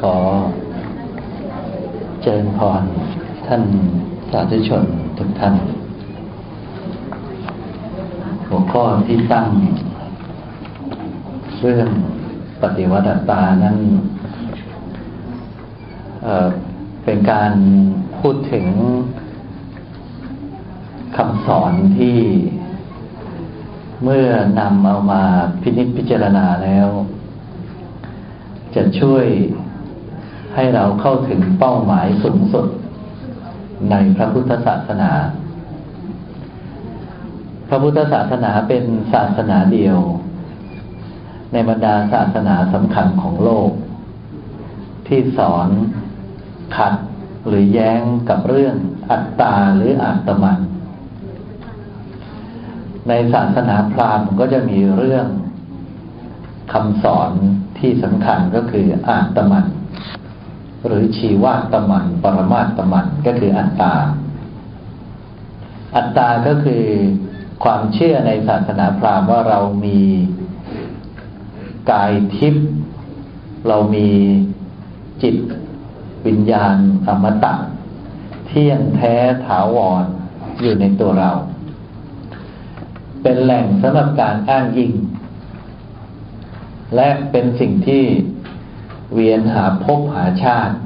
ขอเจริญพรท่านสาธุชนทุกท่าน หัวข้อที่ตั้ง เรื่องปฏิวัติตานั้นเเป็นการพูดถึงคำสอนที่เมื่อนำเอามาพินิจพิจารณาแล้ว จะช่วย ให้เราเข้าถึงเป้าหมายสูงสุดในพระพุทธศาสนา พระพุทธศาสนาเป็นศาสนาเดียว ในบรรดาศาสนาสำคัญของโลก ที่สอนขัดหรือแย้งกับเรื่องอัตตาหรืออัตมัน ในศาสนาพราหมณ์ก็จะมีเรื่องคำสอนที่สำคัญก็คืออาตมัน หรือชีวาตมัน ปรมาตมันก็คืออัตตา อัตตาก็คือความเชื่อในศาสนาพราหมณ์ว่าเรามีกายทิพย์เรามีจิตวิญญาณอมตะ เที่ยงแท้ถาวรอยู่ในตัวเรา เป็นแหล่งสำหรับการอ้างยิง และเป็นสิ่งที่ เวียนหาพบหาชาติ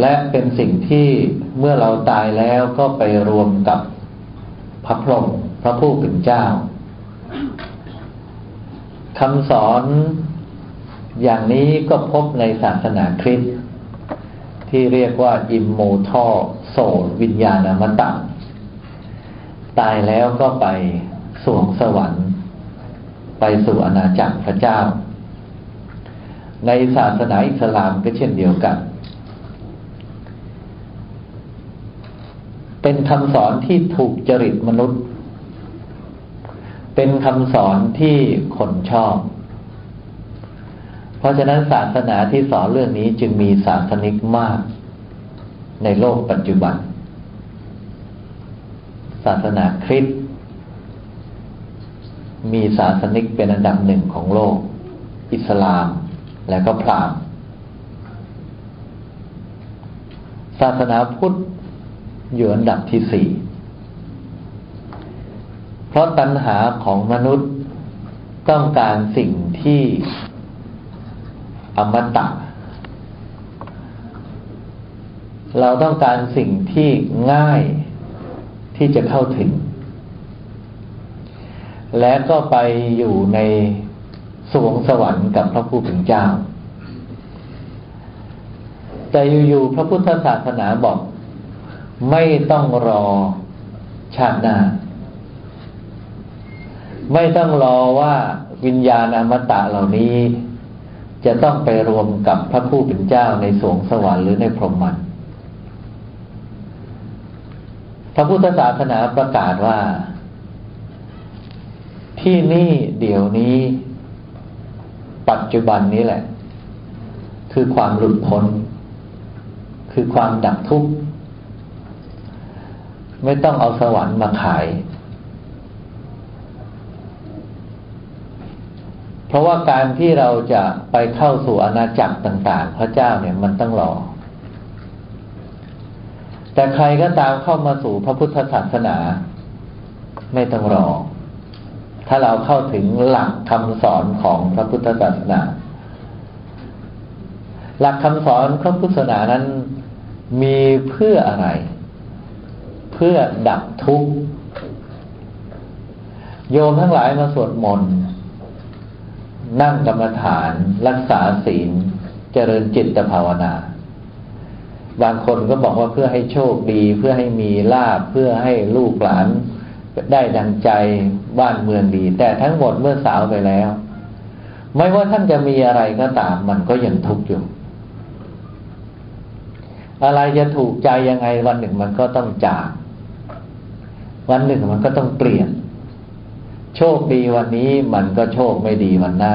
และเป็นสิ่งที่เมื่อเราตายแล้วก็ไปรวมกับพระพรหมพระผู้เป็นเจ้าคำสอนอย่างนี้ก็พบในศาสนาคริสต์ที่เรียกว่าอิมโมทอโสวิญญาณมตะตายแล้วก็ไปสวงสวรรค์ ไปสู่อาณาจักรพระเจ้า ในศาสนาอิสลามก็เช่นเดียวกัน เป็นคำสอนที่ถูกจริตมนุษย์ เป็นคำสอนที่คนชอบ เพราะฉะนั้นศาสนาที่สอนเรื่องนี้จึงมีศาสนิกมาก ในโลกปัจจุบัน ศาสนาคริสต์มีศาสนิกเป็นอันดับหนึ่งของโลก อิสลาม และก็พราหมณ์ศาสนาพุทธอยู่อันดับที่สี่เพราะตัณหาของมนุษย์ต้องการสิ่งที่อมตะ เราต้องการสิ่งที่ง่ายที่จะเข้าถึง และก็ไปอยู่ใน สวงสวรรค์กับพระผู้เป็นเจ้า แต่อยู่ๆพระพุทธศาสนาบอก ไม่ต้องรอชาติหน้า ไม่ต้องรอว่าวิญญาณอมตะเหล่านี้ จะต้องไปรวมกับพระผู้เป็นเจ้าในสวงสวรรค์หรือในพรหมันพระพุทธศาสนาประกาศว่า ที่นี่เดี๋ยวนี้ ปัจจุบันนี้แหละ คือความหลุดพ้น คือความดับทุกข์ ไม่ต้องเอาสวรรค์มาขาย เพราะว่าการที่เราจะไปเข้าสู่อาณาจักรต่าง ๆ พระเจ้าเนี่ยมันต้องรอ แต่ใครก็ตามเข้ามาสู่พระพุทธศาสนา ไม่ต้องรอ ถ้าเราเข้าถึงหลักคำสอนของพระพุทธศาสนา หลักคำสอนพระพุทธศาสนานั้นมีเพื่ออะไร เพื่อดับทุกข์โยมทั้งหลายมาสวดมนต์นั่งกรรมฐาน รักษาศีล เจริญจิตภาวนา บางคนก็บอกว่าเพื่อให้โชคดี เพื่อให้มีลาบเพื่อให้ลูกหลาน ได้ดังใจบ้านเมืองดี แต่ทั้งหมดเมื่อสาวไปแล้ว ไม่ว่าท่านจะมีอะไรก็ตามมันก็ยังทุกข์อยู่ อะไรจะถูกใจยังไงวันหนึ่งมันก็ต้องจาก วันหนึ่งมันก็ต้องเปลี่ยน โชคดีวันนี้มันก็โชคไม่ดีวันหน้า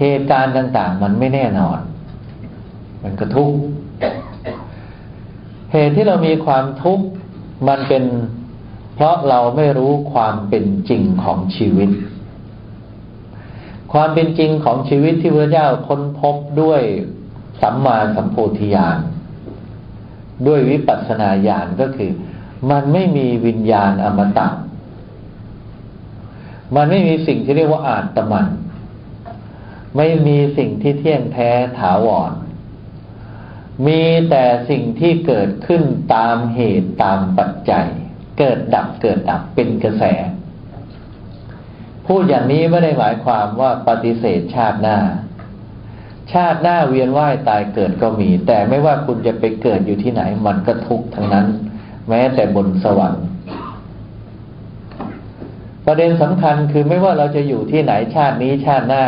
เหตุการณ์ต่างๆ มันไม่แน่นอน มันก็ทุกข์เหตุที่เรามีความทุกข์มันเป็น เพราะเราไม่รู้ความเป็นจริงของชีวิต ความเป็นจริงของชีวิตที่พระเจ้าค้นพบด้วยสัมมาสัมโพธิญาณด้วยวิปัสสนาญาณก็คือ มันไม่มีวิญญาณอมตะมันไม่มีสิ่งที่เรียกว่าอาตมัน ไม่มีสิ่งที่เที่ยงแท้ถาวร มีแต่สิ่งที่เกิดขึ้นตามเหตุตามปัจจัย เกิดดับเกิดดับเป็นกระแส พูดอย่างนี้ไม่ได้หมายความว่าปฏิเสธชาติหน้า ชาติหน้าเวียนว่ายตายเกิดก็มี แต่ไม่ว่าคุณจะไปเกิดอยู่ที่ไหน มันก็ทุกข์ทั้งนั้น แม้แต่บนสวรรค์ประเด็นสำคัญคือไม่ว่าเราจะอยู่ที่ไหนชาตินี้ชาติหน้า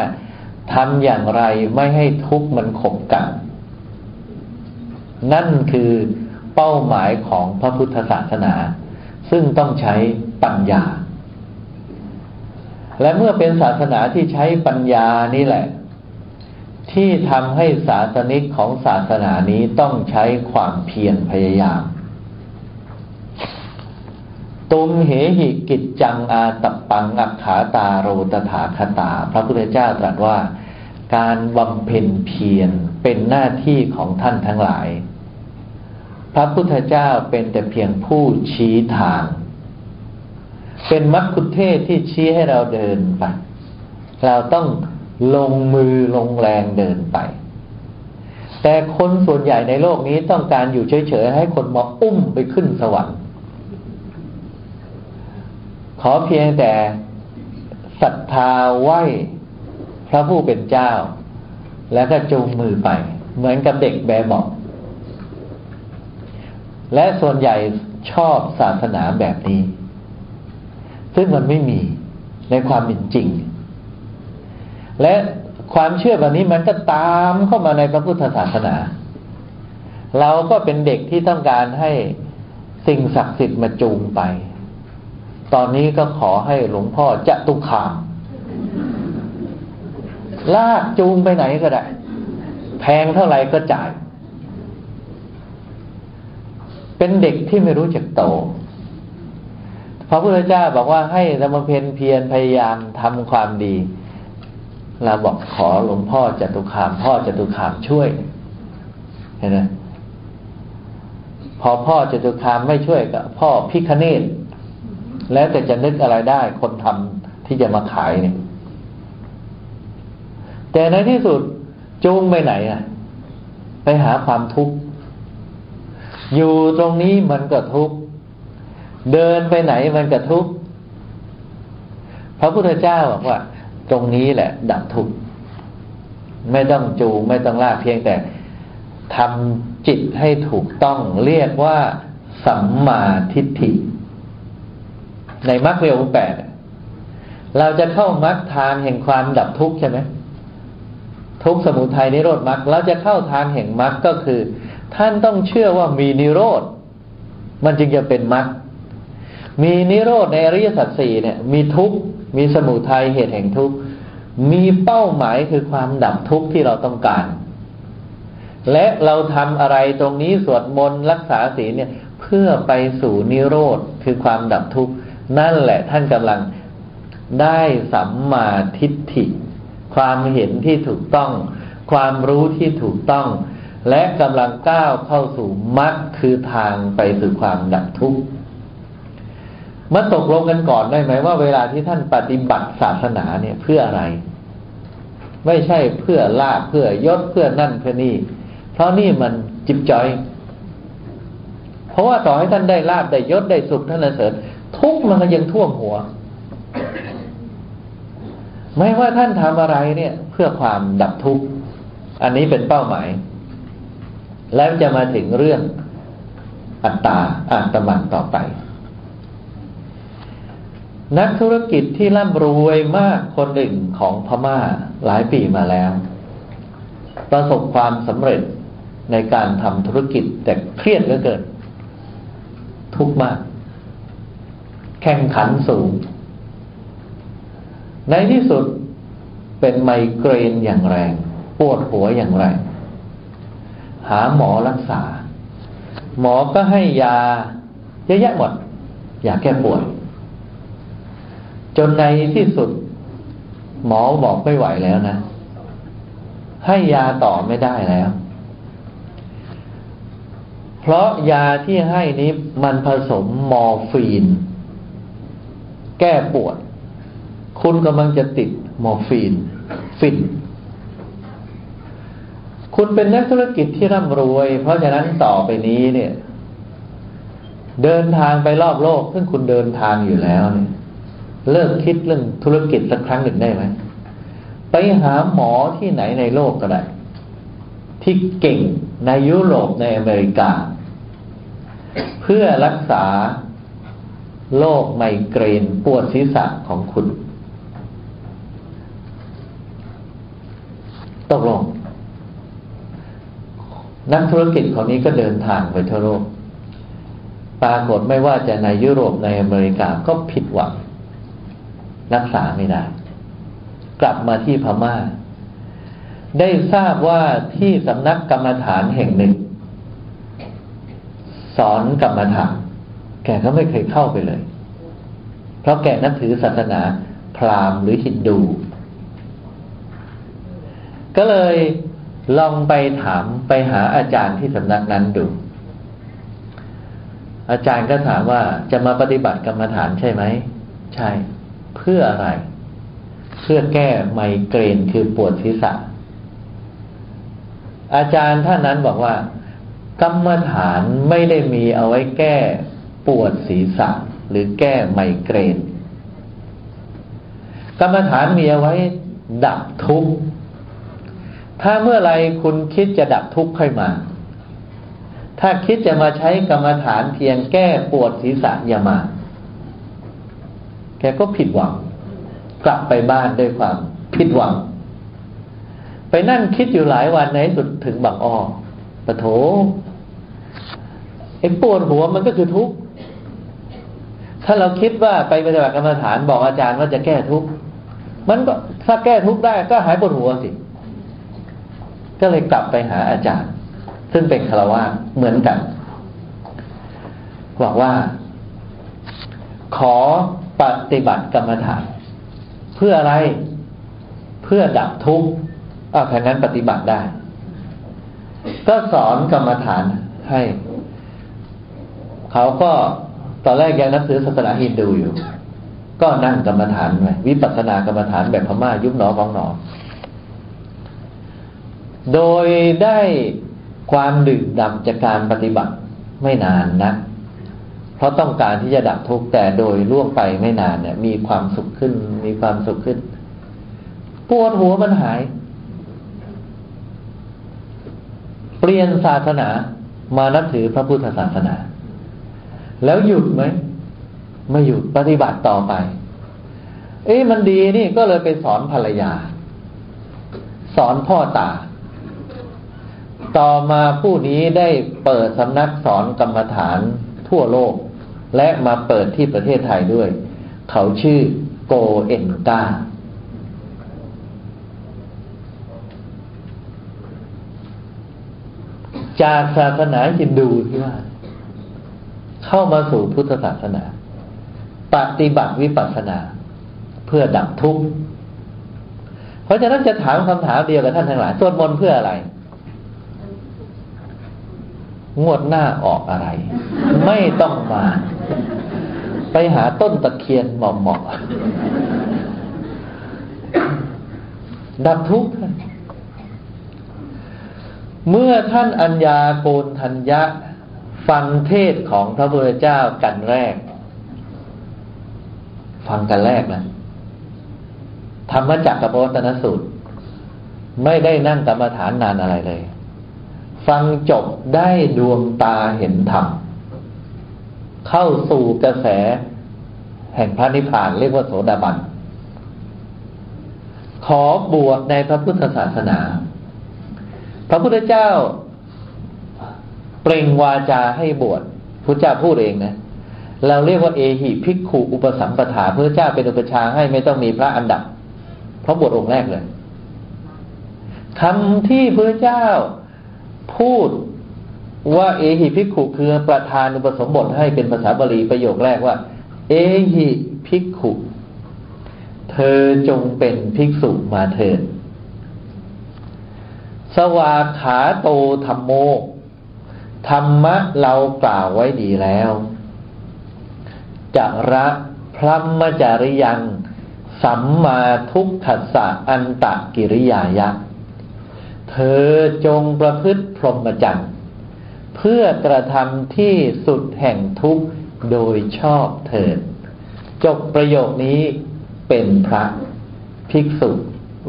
ทำอย่างไรไม่ให้ทุกข์มันขบกันนั่นคือเป้าหมายของพระพุทธศาสนา ซึ่งต้องใช้ปัญญา และเมื่อเป็นศาสนาที่ใช้ปัญญานี่แหละ ที่ทำให้ศาสนิกของศาสนานี้ต้องใช้ความเพียรพยายาม ตุมเหหิกิจจังอาตปังอักขาตาโรตถาคตา พระพุทธเจ้าตรัสว่า การบำเพ็ญเพียรเป็นหน้าที่ของท่านทั้งหลาย พระพุทธเจ้าเป็นแต่เพียงผู้ชี้ทาง เป็นมัคคุเทศที่ชี้ให้เราเดินไป เราต้องลงมือลงแรงเดินไป แต่คนส่วนใหญ่ในโลกนี้ต้องการอยู่เฉยๆให้คนมาอุ้มไปขึ้นสวรรค์ ขอเพียงแต่ศรัทธาไหวพระผู้เป็นเจ้า แล้วก็จูงมือไป เหมือนกับเด็กแบเบา และส่วนใหญ่ชอบศาสนาแบบนี้ ซึ่งมันไม่มีในความเป็นจริง และความเชื่อแบบนี้มันก็ตามเข้ามาในพระพุทธศาสนา เราก็เป็นเด็กที่ต้องการให้สิ่งศักดิ์สิทธิ์มาจูงไป ตอนนี้ก็ขอให้หลวงพ่อจะตุขาม ลากจูงไปไหนก็ได้ แพงเท่าไหร่ก็จ่าย เป็นเด็กที่ไม่รู้จักโต พระพุทธเจ้าบอกว่าให้เรามาเพนเพียรพยายามทำความดีเราบอกขอหลวงพ่อจตุคาม พ่อจตุคามช่วย เห็นไหมพอพ่อจตุคามไม่ช่วยก็พ่อพิคเนตแล้วแต่จะนึกอะไรได้ คนทำที่จะมาขายเนี่ย แต่ในที่สุดจูงไปไหนอะ ไปหาความทุกข์ อยู่ตรงนี้มันก็ทุกข์เดินไปไหนมันก็ทุกข์พระพุทธเจ้าบอกว่า ตรงนี้แหละ ดับทุกข์ไม่ต้องจูงไม่ต้องลากเพียงแต่ทำจิตให้ถูกต้องเรียกว่าสัมมาทิฏฐิ ในมรรคเวลแปดเราจะเข้ามรรคทางแห่งความดับทุกข์ใช่ไหมทุกสมุทัยนิโรธมรรคเราจะเข้าทางแห่งมรรคก็คือ ท่านต้องเชื่อว่ามีนิโรธ มันจึงจะเป็นมรรคมีนิโรธในอริยสัจสี่เนี่ย มีทุกข์มีสมุทัยเหตุแห่งทุกข์มีเป้าหมายคือความดับทุกข์ที่เราต้องการ และเราทำอะไรตรงนี้สวดมนต์รักษาศีลเนี่ย เพื่อไปสู่นิโรธคือความดับทุกข์นั่นแหละท่านกำลังได้สัมมาทิฏฐิ ความเห็นที่ถูกต้อง ความรู้ที่ถูกต้อง และกำลังก้าวเข้าสู่มรรคคือทางไปสู่ความดับทุกข์มาตกลงกันก่อนได้ไหมว่าเวลาที่ท่านปฏิบัติศาสนาเนี่ยเพื่ออะไร ไม่ใช่เพื่อลาบเพื่อยศเพื่อนั่นเพื่อนี่ เพราะนี่มันจิบจอย เพราะว่าต่อให้ท่านได้ลาบได้ยศได้สุขท่านเสริญทุกมันก็ยังท่วมหัว ไม่ว่าท่านทำอะไรเนี่ย เพื่อความดับทุกข์อันนี้เป็นเป้าหมาย แล้วจะมาถึงเรื่องอัตตาอัตมันต่อไป นักธุรกิจที่ร่ำรวยมากคนหนึ่งของพม่าหลายปีมาแล้ว ประสบความสำเร็จในการทำธุรกิจแต่เครียดเหลือเกินทุกข์มาก แข่งขันสูง ในที่สุดเป็นไมเกรนอย่างแรง ปวดหัวอย่างแรง หาหมอรักษา หมอก็ให้ยาเยอะแยะหมด อยากแก้ปวด จนในที่สุด หมอบอกไม่ไหวแล้วนะ ให้ยาต่อไม่ได้แล้ว เพราะยาที่ให้นี้มันผสมมอร์ฟีน แก้ปวด คุณกำลังจะติดมอร์ฟีน ฟิน คุณเป็นนักธุรกิจที่ร่ำรวย เพราะฉะนั้นต่อไปนี้เนี่ย เดินทางไปรอบโลก ซึ่งคุณเดินทางอยู่แล้วเนี่ยเลิกคิดเรื่องธุรกิจสักครั้งหนึ่งได้ไหมไปหาหมอที่ไหนในโลกก็ได้ ที่เก่งในยุโรปในอเมริกา เพื่อรักษาโรคไมเกรนปวดศีรษะของคุณ ตกลง นักธุรกิจคนนี้ก็เดินทางไปทั่วโลก ปรากฏไม่ว่าจะในยุโรปในอเมริกาก็ผิดหวัง รักษาไม่ได้ กลับมาที่พมา่า ได้ทราบว่าที่สำนักกรรมฐานแห่งหนึ่ง สอนกรรมฐาน แกก็ไม่เคยเข้าไปเลย เพราะแกนับถือศาสนาพราหมณ์หรือฮินดู ก็เลย ลองไปถามไปหาอาจารย์ที่สำนักนั้นดู อาจารย์ก็ถามว่าจะมาปฏิบัติกรรมฐานใช่ไหม ใช่ เพื่ออะไร เพื่อแก้ไมเกรนคือปวดศีรษะ อาจารย์ท่านนั้นบอกว่า กรรมฐานไม่ได้มีเอาไว้แก้ปวดศีรษะ หรือแก้ไมเกรน กรรมฐานมีเอาไว้ดับทุกข์ ถ้าเมื่อไรคุณคิดจะดับทุกข์ค่อยมา ถ้าคิดจะมาใช้กรรมฐานเพียงแก้ปวดศีรษะอย่ามา แกก็ผิดหวัง กลับไปบ้านด้วยความผิดหวัง ไปนั่งคิดอยู่หลายวันในสุดถึงบังอ้อปะโถไอ้ปวดหัวมันก็คือทุกข์ ถ้าเราคิดว่าไปปฏิบัติกรรมฐานบอกอาจารย์ว่าจะแก้ทุกข์ มันก็ถ้าแก้ทุกข์ได้ก็หายปวดหัวสิ ก็เลยกลับไปหาอาจารย์ ซึ่งเป็นคารวะเหมือนกันบอกว่า ขอปฏิบัติกรรมฐาน เพื่ออะไรเพื่อดับทุกข์อ้าวแค่นั้นปฏิบัติได้ ก็สอนกรรมฐานให้ เขาก็ตอนแรกยังนับถือศาสนาฮินดูอยู่ ก็นั่งกรรมฐานไปวิปัสสนากรรมฐานแบบพม่ายุบหนอของหนอ โดยได้ความดื่มดำจากการปฏิบัติไม่นานนะ เพราะต้องการที่จะดับทุกข์แต่โดยล่วงไปไม่นานเนี่ย มีความสุขขึ้น มีความสุขขึ้น ปวดหัวมันหาย เปลี่ยนศาสนามานับถือพระพุทธศาสนา แล้วหยุดไหมไม่หยุดปฏิบัติต่อไป เอ๊ะมันดีนี่ก็เลยไปสอนภรรยา สอนพ่อตา ต่อมาผู้นี้ได้เปิดสำนักสอนกรรมฐานทั่วโลก และมาเปิดที่ประเทศไทยด้วย เขาชื่อโกเอนกาจากศาสนาฮินดูที่ว่า เข้ามาสู่พุทธศาสนา ปฏิบัติวิปัสสนา เพื่อดับทุกข์ เพราะฉะนั้นจะถามคำถามเดียวกับท่านทั้งหลายสวดมนต์เพื่ออะไร งวดหน้าออกอะไร ไม่ต้องมา ไปหาต้นตะเคียนเหมาะๆดับทุกข์เมื่อท่านอัญญาโกนทัญญะ ฟังเทศของพระพุทธเจ้ากันแรก ฟังกันแรกนะธรรมจักรกับวัตนสูตร ไม่ได้นั่งกรรมฐานนานอะไรเลย ฟังจบได้ดวงตาเห็นธรรมเข้าสู่กระแส แห่งพระนิพพานเรียกว่าโสดาบัน ขอบวชในพระพุทธศาสนา พระพุทธเจ้า เปล่งวาจาให้บวชพระเจ้าพูดเองนะเราเรียกว่าเอหิภิกขุอุปสัมปทาพระเจ้าเป็นอุปชาให้ไม่ต้องมีพระอันดับ เพราะบวชองค์แรกเลยคำที่พระเจ้า พูดว่าเอหิภิกขุคือประธานอุปสมบทให้เป็นภาษาบาลีประโยคแรกว่า เอหิภิกขุ เธอจงเป็นภิกษุมาเถิดสวาขาโตธรรมโม ธรรมะเรากล่าวไว้ดีแล้วจะระพรหมจริยัง สัมมาทุกขัสสะอันตะกิริยายะ เธอจงประพฤติพรหมจรรย์เพื่อกระทำที่สุดแห่งทุกข์โดยชอบเถิด จบประโยคนี้เป็นพระภิกษุ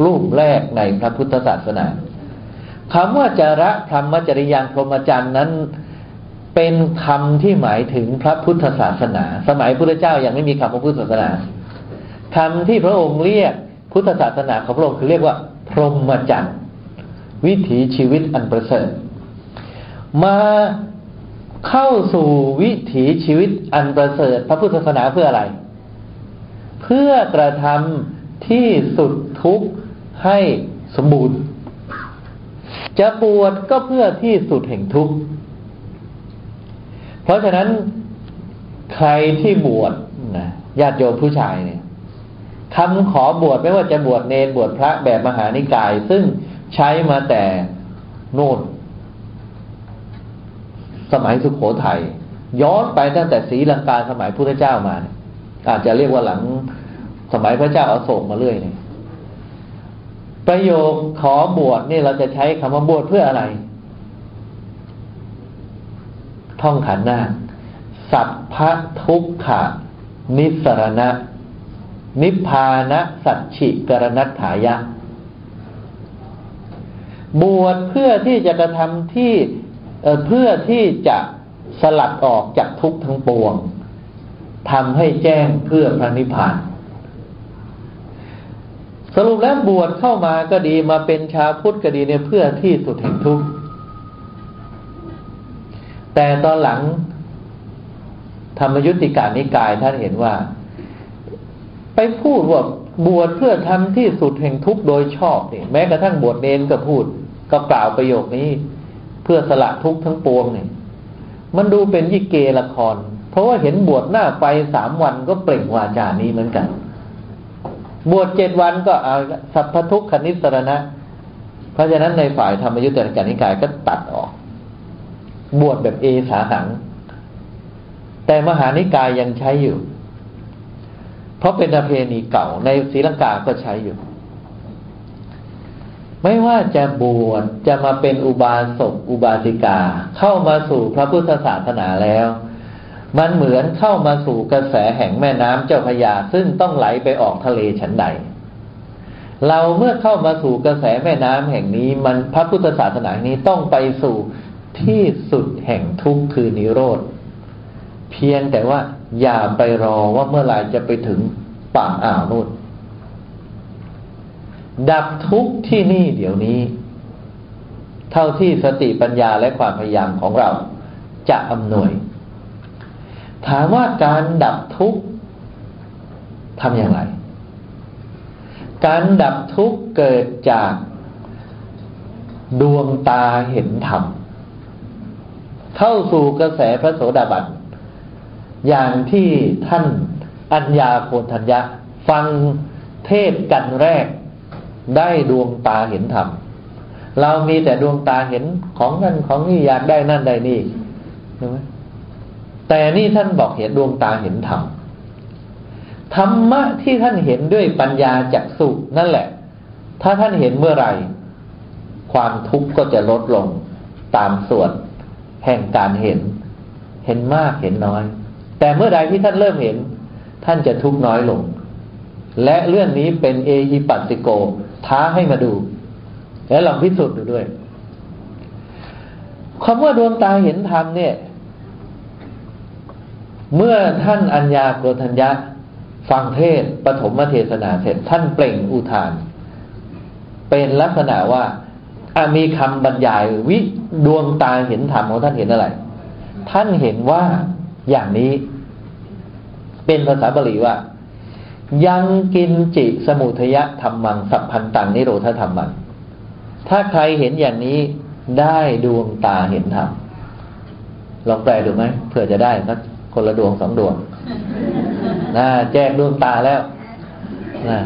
รูปแรกในพระพุทธศาสนาคำว่าจระพรหมจริยังพรหมจรรย์นั้น เป็นคำที่หมายถึงพระพุทธศาสนา สมัยพระเจ้ายังไม่มีคำว่าพุทธศาสนาคำที่พระองค์เรียกพุทธศาสนาของพระองค์คือเรียกว่า พรหมจรรย์ วิถีชีวิตอันประเสริฐมาเข้าสู่วิถีชีวิตอันประเสริฐพระพุทธศาสนาเพื่ออะไร เพื่อกระทำที่สุดทุกข์ให้สมบูรณ์ จะปวดก็เพื่อที่สุดแห่งทุกข์ เพราะฉะนั้นใครที่บวชนะญาติโยมผู้ชายเนี่ยคำขอบวชไม่ว่าจะบวชเนรบวชพระแบบมหานิกาย ซึ่ง ใช้มาแต่โน่นสมัยสุขโขทยัยย้อนไปตั้งแต่ศรีลังกาสมัยพุทธเจ้ามาเนี่ยอาจจะเรียกว่าหลังสมัยพระเจ้าอาโศกมาเรื่อยเนี่ยประโยคขอบวชนี่เราจะใช้คำว่าบวชเพื่ออะไร ท่องขันหน้า สัพพทุกขะนิสรณะ นิพพานะสัจฉิกรณัตถายะ บวชเพื่อที่จะกระทำที่เพื่อที่จะสลัดออกจากทุกข์ทั้งปวงทำให้แจ้งเพื่อพระนิพพาน สรุปแล้วบวชเข้ามาก็ดีมาเป็นชาวพุทธก็ดีเนี่ยเพื่อที่สุดแห่งทุกข์แต่ตอนหลังธรรมยุติการนิกายท่านเห็นว่า ไปพูดว่าบวชเพื่อทำที่สุดแห่งทุกข์โดยชอบเนี่ยแม้กระทั่งบวชเนนก็พูด ก็กล่าวประโยคนี้ เพื่อสละทุกข์ทั้งปวงเนี่ย มันดูเป็นยิเกละคร เพราะว่าเห็นบวชหน้าไปสามวันก็เปล่งวาจานี้เหมือนกัน บวชเจ็ดวันก็เอาสัพพทุกขนิสรณะ เพราะฉะนั้นในฝ่ายธรรมยุติการนิกายก็ตัดออก บวชแบบเอสาหัง แต่มหานิกายยังใช้อยู่ เพราะเป็นประเพณีเก่าในศรีลังกาก็ใช้อยู่ ไม่ว่าจะบวชจะมาเป็นอุบาสกอุบาสิกา เข้ามาสู่พระพุทธศาสนาแล้ว มันเหมือนเข้ามาสู่กระแสแห่งแม่น้ำเจ้าพยาซึ่งต้องไหลไปออกทะเลฉันใด เราเมื่อเข้ามาสู่กระแสแม่น้ำแห่งนี้ มันพระพุทธศาสนานี้ต้องไปสู่ที่สุดแห่งทุกข์คือนิโรธ เพียงแต่ว่าอย่าไปรอว่าเมื่อไหร่จะไปถึงปากอ่าวนู่น ดับทุกข์ที่นี่เดี๋ยวนี้ เท่าที่สติปัญญาและความพยายามของเราจะอำนวย ถามว่าการดับทุกข์ทำอย่างไร การดับทุกข์เกิดจากดวงตาเห็นธรรมเข้าสู่กระแสพระโสดาบันอย่างที่ท่านอัญญาโพธัญญะ ฟังเทศกันแรก ได้ดวงตาเห็นธรรมเรามีแต่ดวงตาเห็นของนั่นของนี่อยากได้นั่นได้นี่ใช่ไหมแต่นี่ท่านบอกเห็นดวงตาเห็นธรรมธรรมะที่ท่านเห็นด้วยปัญญาจักสุนั่นแหละ ถ้าท่านเห็นเมื่อไหร่ ความทุกข์ก็จะลดลงตามส่วน แห่งการเห็น เห็นมากเห็นน้อย แต่เมื่อใดที่ท่านเริ่มเห็น ท่านจะทุกข์น้อยลง และเรื่องนี้เป็นเอฮิปัสติโก ท้าให้มาดู แล้วลองพิสูจน์ดูด้วยคำว่าดวงตาเห็นธรรมเนี่ย เมื่อท่านอัญญาโกรธัญญะฟังเทศปฐมเทศนาเสร็จท่านเปล่งอุทาน เป็นลักษณะว่าามีคำบรรยายวิดวงตาเห็นธรรมของท่านเห็นอะไร ท่านเห็นว่าอย่างนี้ เป็นภาษาบาลีว่า ยังกินจิสมุทยะธรรมัง สัพพันตังนิโรธธรรมัง ถ้าใครเห็นอย่างนี้ได้ดวงตาเห็นธรรมลองแปลดูไหมเพื่อจะได้สักคนละดวงสองดวงนะแจกดวงตาแล้วนะ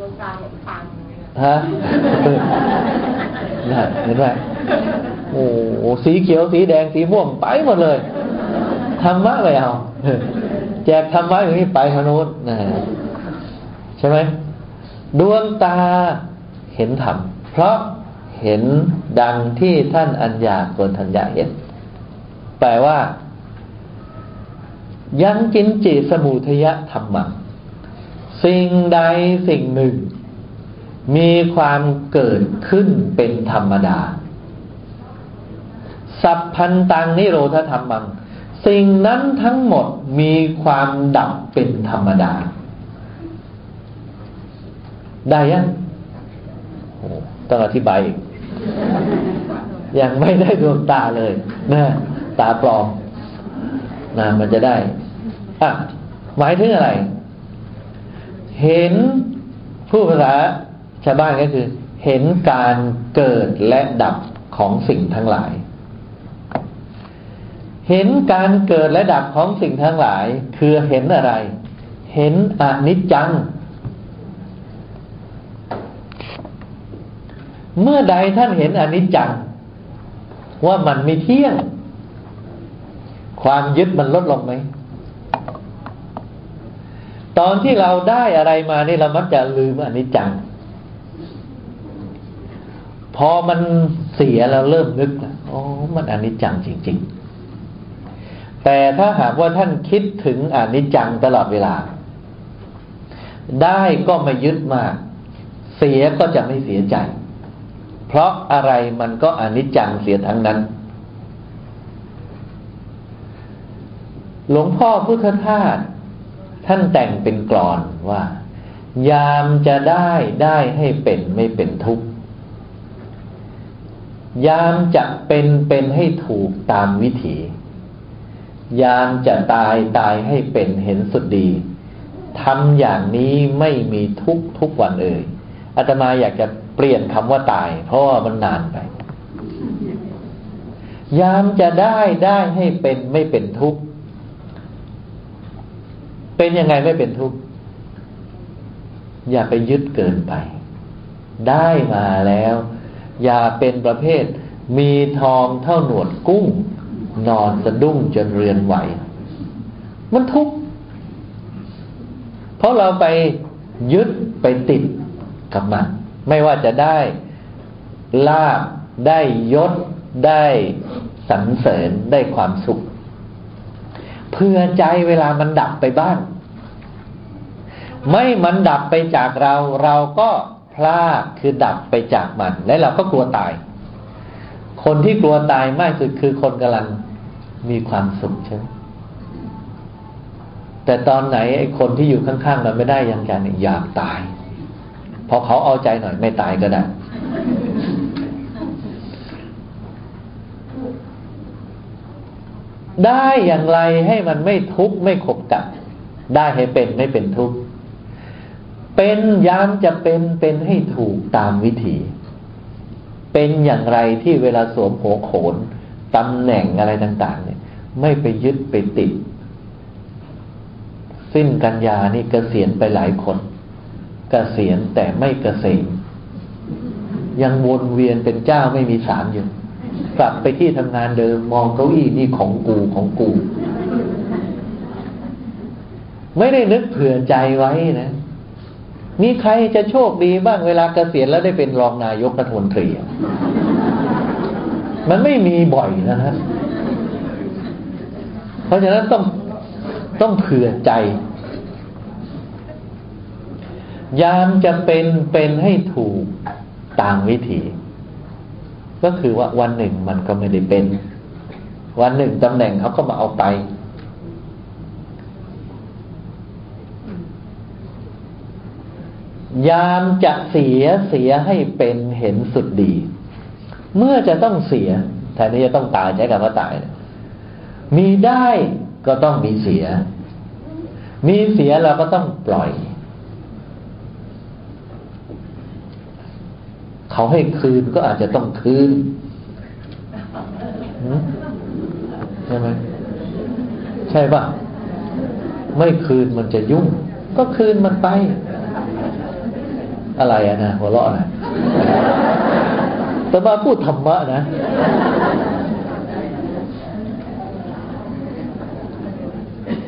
ลงตาเห็นตังค์ฮะน่ะเห็นไหมโอ้โหสีเขียวสีแดงสีม่วงไปหมดเลย ธรรมะไม่เอาแจกธรรมะอย่างนี้ไปทางโน้นนะใช่ไหมดวงตาเห็นธรรมเพราะเห็นดังที่ท่านอัญญาโกณทัญญาเห็น แปลว่า ยังกินจิสมุทยธรรมังสิ่งใดสิ่งหนึ่ง มีความเกิดขึ้นเป็นธรรมดา สัพพันตังนิโรธธรรมัง สิ่งนั้นทั้งหมดมีความดับเป็นธรรมดา ได้ยังต้องอธิบายอีกยังไม่ได้ดวงตาเลยนะตาปลอมนะมันจะได้อะหมายถึงอะไร เห็นผู้ภาษาชาวบ้านก็คือ เห็นการเกิดและดับของสิ่งทั้งหลาย เห็นการเกิดและดับของสิ่งทั้งหลาย คือเห็นอะไร เห็นอนิจจัง เมื่อใดท่านเห็นอนิจจัง ว่ามันไม่เที่ยง ความยึดมันลดลงไหม ตอนที่เราได้อะไรมานี่เรามักจะลืมอนิจจัง พอมันเสียเราเริ่มนึกอ๋อมันอนิจจังจริง ๆ แต่ถ้าหากว่าท่านคิดถึงอนิจจังตลอดเวลา ได้ก็ไม่ยึดมาก เสียก็จะไม่เสียใจ เพราะอะไรมันก็อนิจจังเสียทั้งนั้น หลวงพ่อพุทธทาสท่านแต่งเป็นกลอนว่า ยามจะได้ได้ให้เป็นไม่เป็นทุกข์ยามจะเป็นเป็นให้ถูกตามวิถี ยามจะตายตายให้เป็นเห็นสุดดีทำอย่างนี้ไม่มีทุกทุกวันเอ่ยอาตมาอยากจะเปลี่ยนคำว่าตาย เพราะว่ามันนานไป ยามจะได้ได้ให้เป็นไม่เป็นทุกข์เป็นยังไงไม่เป็นทุกข์อย่าไปยึดเกินไป ได้มาแล้ว อย่าเป็นประเภท มีทองเท่าหนวดกุ้ง นอนสะดุ้งจนเรือนไหว มันทุกข์เพราะเราไปยึดไปติดกับมันไม่ว่าจะได้ลาบได้ยศได้สรรเสริญได้ความสุข เพื่อใจเวลามันดับไปบ้างไม่มันดับไปจากเรา เราก็พลาดคือดับไปจากมัน และเราก็กลัวตาย คนที่กลัวตายมากสุดคือคนกำลังมีความสุขใช่ไหมแต่ตอนไหนไอ้คนที่อยู่ข้างๆเราไม่ได้ยังจะอยากตาย พอเขาเอาใจหน่อยไม่ตายก็ได้ ได้อย่างไรให้มันไม่ทุกข์ไม่ขบกัดได้ให้เป็นไม่เป็นทุกข์ เป็นยามจะเป็นเป็นให้ถูกตามวิถี เป็นอย่างไรที่เวลาสวมหัวโขนตำแหน่งอะไรต่าง ๆ เนี่ย ไม่ไปยึดไปติด สิ้นกันยานี่เกษียณไปหลายคนเกษียณแต่ไม่เกษมยังวนเวียนเป็นเจ้าไม่มีสามอยู่กลับไปที่ทำงานเดิมมองเก้าอี้นี่ของกูของกู ไม่ได้นึกเผื่อใจไว้นะ มีใครจะโชคดีบ้างเวลาเกษียณแล้วได้เป็นรองนายกรัฐมนตรี มันไม่มีบ่อยนะฮะ เพราะฉะนั้นต้องต้องเผื่อใจ ยามจะเป็นเป็นให้ถูกตามวิถี ก็คือว่าวันหนึ่งมันก็ไม่ได้เป็น วันหนึ่งตำแหน่งเขาก็มาเอาไป ยามจะเสียเสียให้เป็นเห็นสุดดี เมื่อจะต้องเสียแทนที่จะต้องตายใช้คำว่าตาย มีได้ก็ต้องมีเสีย มีเสียเราก็ต้องปล่อย เขาให้คืนก็อาจจะต้องคืนใช่ไหมใช่ป่ะ ไม่คืนมันจะยุ่ง ก็คืนมันไป อะไรอะนะหัวเราะนะแต่มาพูดธรรมะนะ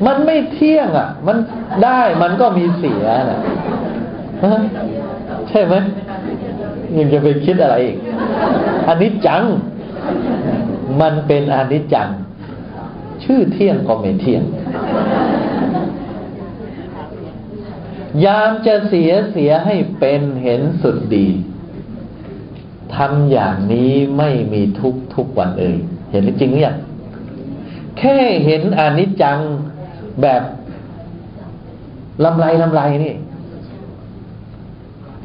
มันไม่เที่ยงอะ มันได้มันก็มีเสียนะใช่ไหมยังจะไปคิดอะไรอีกอันนี้จัง มันเป็นอันิจจัง ชื่อเที่ยงก็ไม่เที่ยง ยามจะเสียเสียให้เป็นเห็นสุดดีทำอย่างนี้ไม่มีทุกทุกวันเอ่ยเห็นจริงหรือยังแค่เห็นอนิจจังแบบลำไรลำไรนี่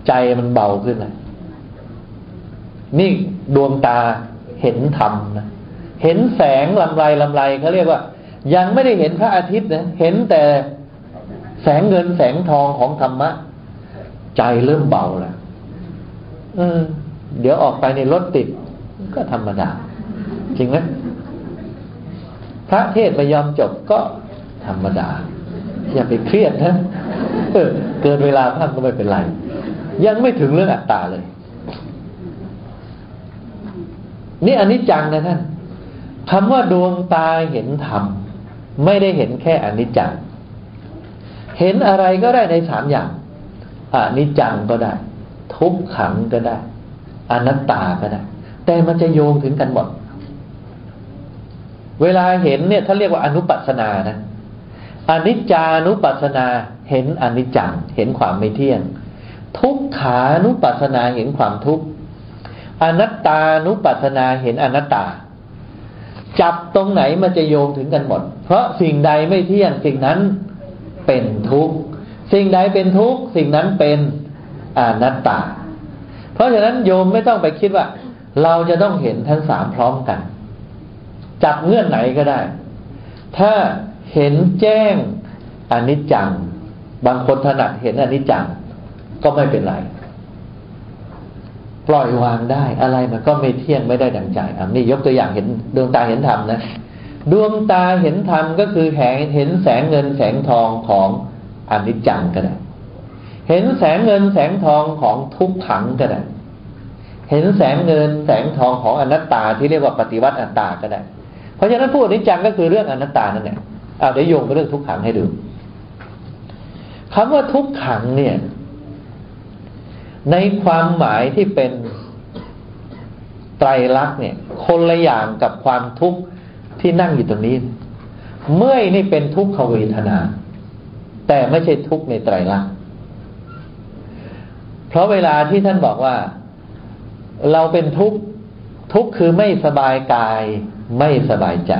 ใจมันเบาขึ้นนะนี่ดวงตาเห็นธรรมนะเห็นแสงลำไรลำไรเขาเรียกว่า ยังไม่ได้เห็นพระอาทิตย์นะเห็นแต่ แสงเงินแสงทองของธรรมะ ใจเริ่มเบาแล้วเออ เดี๋ยวออกไปในรถติด ก็ธรรมดา จริงไหมพระเทศไม่ยอมจบก็ธรรมดา อย่าไปเครียดนะเออเกินเวลาพักก็ไม่เป็นไร ยังไม่ถึงเรื่องอัตตาเลย นี่อันนี้จังนะท่านคำว่าดวงตาเห็นธรรมไม่ได้เห็นแค่อนิจจัง เห็นอะไรก็ได้ในสามอย่างอนิจจังก็ได้ ทุกขังก็ได้อนัตตาก็ได้ แต่มันจะโยงถึงกันหมด เวลาเห็นเนี่ยถ้าเรียกว่าอนุปัสนานะอนิจจานุปัสสนาเห็นอนิจจังเห็นความไม่เที่ยง ทุกขานุปัสสนาเห็นความทุกข์อนัตตานุปัสสนาเห็นอนัตตา จับตรงไหนมันจะโยงถึงกันหมด เพราะสิ่งใดไม่เที่ยงสิ่งนั้น เป็นทุกข์ สิ่งใดเป็นทุกข์ สิ่งนั้นเป็นอนัตตา เพราะฉะนั้นโยมไม่ต้องไปคิดว่า เราจะต้องเห็นทั้งสามพร้อมกัน จับเงื่อนไหนก็ได้ ถ้าเห็นแจ้งอนิจจัง บางคนถนัดเห็นอนิจจัง ก็ไม่เป็นไร ปล่อยวางได้ อะไรมันก็ไม่เที่ยงไม่ได้ดังใจอันนี้ยกตัวอย่างเห็นดวงตาเห็นธรรมนะ ดวงตาเห็นธรรมก็คือแหงเห็นแสงเงินแสงทองของอนิจจังก็ได้ เห็นแสงเงินแสงทองของทุกขังก็ได้ เห็นแสงเงินแสงทองของอนัตตาที่เรียกว่าปฏิวัติอัตตาก็ได้ เพราะฉะนั้นพูดอนิจจังก็คือเรื่องอนัตตานั่นแหละเอาเดี๋ยวโยงไปเรื่องทุกขังให้ดูคำว่าทุกขังเนี่ย ในความหมายที่เป็นไตรลักษณ์เนี่ย คนละอย่างกับความทุกข์ ที่นั่งอยู่ตรงนี้ เมื่อยนี่เป็นทุกขเวทนา แต่ไม่ใช่ทุกในไตรลักษณ์เพราะเวลาที่ท่านบอกว่า เราเป็นทุกข์ทุกข์คือไม่สบายกาย ไม่สบายใจ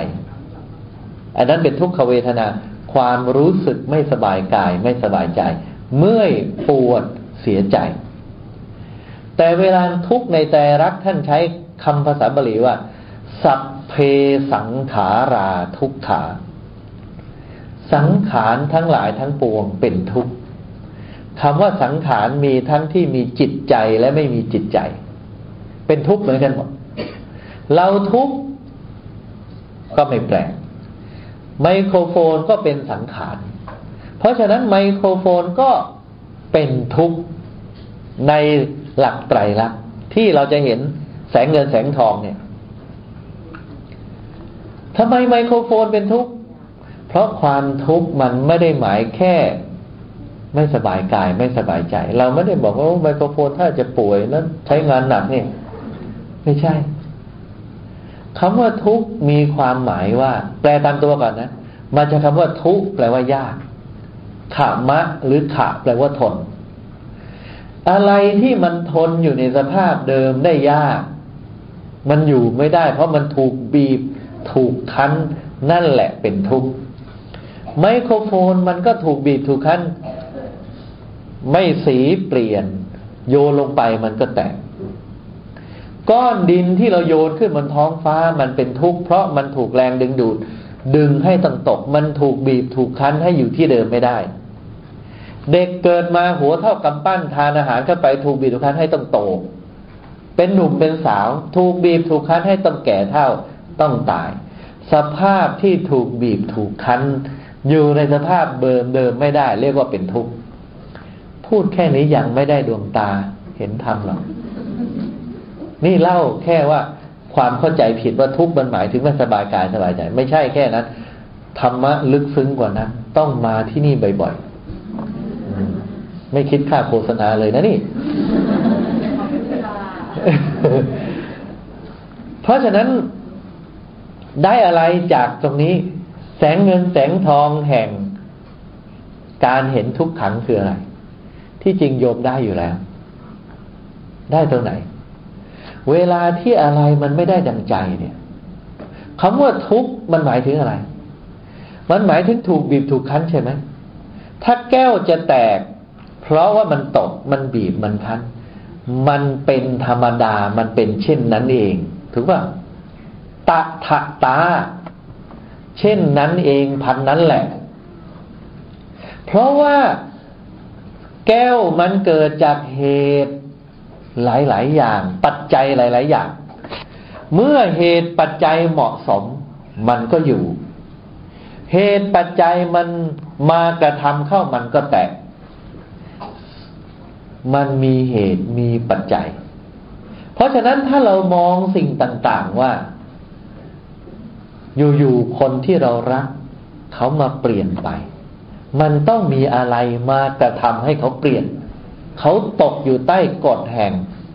อันนั้นเป็นทุกขเวทนา ความรู้สึกไม่สบายกาย ไม่สบายใจ เมื่อยปวดเสียใจ แต่เวลาทุกในใจรักท่านใช้คำภาษาบาลีว่า สัพเพสังขาราทุกขา สังขารทั้งหลายทั้งปวงเป็นทุกข์คำว่าสังขารมีทั้งที่มีจิตใจและไม่มีจิตใจ เป็นทุกข์เหมือนกันหมดเราทุกข์ก็ไม่แปลก ไมโครโฟนก็เป็นสังขาร เพราะฉะนั้นไมโครโฟนก็เป็นทุกข์ในหลักไตรลักษณ์ที่เราจะเห็นแสงเงินแสงทองเนี่ย ทำไมไมโครโฟนเป็นทุกข์ เพราะความทุกข์มันไม่ได้หมายแค่ ไม่สบายกายไม่สบายใจ เราไม่ได้บอกว่าไมโครโฟนถ้าจะป่วยนั้นใช้งานหนักนี่ ไม่ใช่คำว่าทุกข์มีความหมายว่า แปลตามตัวก่อนนะมาจากคำว่าทุกข์แปลว่ายากขามะหรือขะแปลว่าทน อะไรที่มันทนอยู่ในสภาพเดิมได้ยาก มันอยู่ไม่ได้ เพราะมันถูกบีบ ถูกคั้น นั่นแหละเป็นทุกข์ไมโครโฟนมันก็ถูกบีบถูกคั้น ไม่สีเปลี่ยน โยนลงไปมันก็แตกก้อนดินที่เราโยนขึ้นบนท้องฟ้ามันเป็นทุกข์เพราะมันถูกแรงดึงดูด ดึงให้ต้องตก มันถูกบีบถูกคั้นให้อยู่ที่เดิมไม่ได้ เด็กเกิดมาหัวเท่ากำปั้นทานอาหารเข้าไปถูกบีบถูกคั้นให้ต้องโต เป็นหนุ่มเป็นสาว ถูกบีบถูกคั้นให้ต้องแก่เท่า ต้องตาย สภาพที่ถูกบีบถูกคั้น อยู่ในสภาพเดิมเดิมไม่ได้ เรียกว่าเป็นทุกข์พูดแค่นี้ยังไม่ได้ดวงตาเห็นธรรมหรอกนี่เล่าแค่ว่าความเข้าใจผิดว่าทุกข์มันหมายถึงว่าสบายกายสบายใจ ไม่ใช่แค่นั้นธรรมะลึกซึ้งกว่านั้นต้องมาที่นี่บ่อยๆไม่คิดค่าโฆษณาเลยนะนี่ เพราะฉะนั้น ได้อะไรจากตรงนี้ แสงเงินแสงทองแห่ง การเห็นทุกขังคืออะไร ที่จริงโยมได้อยู่แล้ว ได้ตรงไหน เวลาที่อะไรมันไม่ได้ดังใจเนี่ยคำว่าทุกข์มันหมายถึงอะไร มันหมายถึงถูกบีบถูกคั้นใช่ไหม ถ้าแก้วจะแตก เพราะว่ามันตกมันบีบมันคั้น มันเป็นธรรมดามันเป็นเช่นนั้นเอง ถูกป่ะ ตะทะตา เช่นนั้นเองพันนั้นแหละ เพราะว่าแก้วมันเกิดจากเหตุหลาย ๆ อย่าง ปัจจัยหลาย ๆ อย่าง เมื่อเหตุปัจจัยเหมาะสม มันก็อยู่ เหตุปัจจัยมันมากระทำเข้ามันก็แตก มันมีเหตุมีปัจจัย เพราะฉะนั้นถ้าเรามองสิ่งต่าง ๆ ว่า อยู่ๆคนที่เรารัก เขามาเปลี่ยนไป มันต้องมีอะไรมากระทำให้เขาเปลี่ยน เขาตกอยู่ใต้กฎแห่ง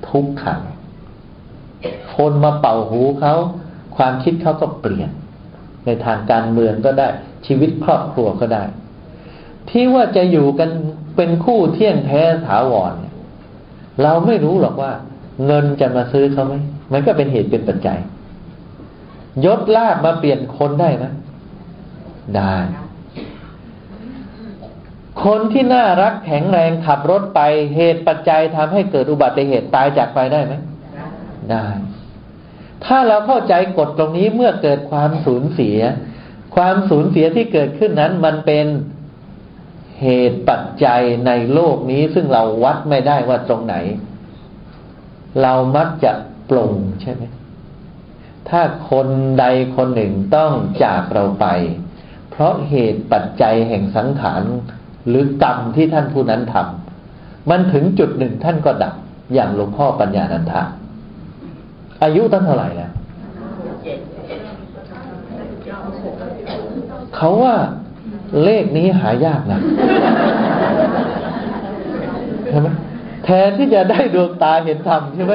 ทุกขัง คนมาเป่าหูเขาความคิดเขาก็เปลี่ยน ในทางการเมืองก็ได้ ชีวิตครอบครัวก็ได้ ที่ว่าจะอยู่กันเป็นคู่เที่ยงแท้ถาวรเนี่ยเราไม่รู้หรอกว่า เงินจะมาซื้อเขาไหมมันก็เป็นเหตุเป็นปัจจัย ยศลาบมาเปลี่ยนคนได้ไหมได้ คนที่น่ารักแข็งแรงขับรถไปเหตุปัจจัยทำให้เกิดอุบัติเหตุตายจากไปได้ไหมได้ ถ้าเราเข้าใจกฎตรงนี้เมื่อเกิดความสูญเสีย ความสูญเสียที่เกิดขึ้นนั้น มันเป็นเหตุปัจจัยในโลกนี้ซึ่งเราวัดไม่ได้ว่าตรงไหน เรามักจะปลงใช่ไหม ถ้าคนใดคนหนึ่งต้องจากเราไป เพราะเหตุปัจจัยแห่งสังขารหรือกรรมที่ท่านผู้นั้นทำมันถึงจุดหนึ่งท่านก็ดับ อย่างหลวงพ่อปัญญานันทาอายุตั้งเท่าไหร่แล้วเขาว่าเลขนี้หายากนะใช่ไหมแทนที่จะได้ดวงตาเห็นธรรมใช่ไหม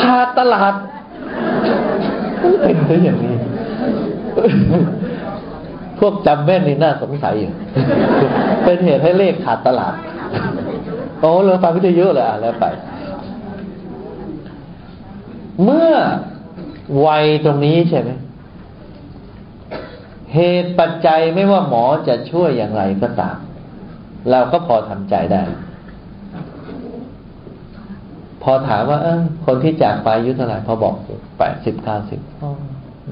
ขาดตลาด มันเป็นซะอย่างนี้ พวกจำแม่นนี่น่าสงสัยอยู่เป็นเหตุให้เลขขาดตลาดโอ้เราฟังวิทยุเลยอะแล้วไป เมื่อวัยตรงนี้ใช่ไหมเหตุปัจจัยไม่ว่าหมอจะช่วยอย่างไรก็ตาม เราก็พอทำใจได้ พอถามว่า เออคนที่จากไปอายุเท่าไหร่พอบอก แปดสิบเก้าสิบ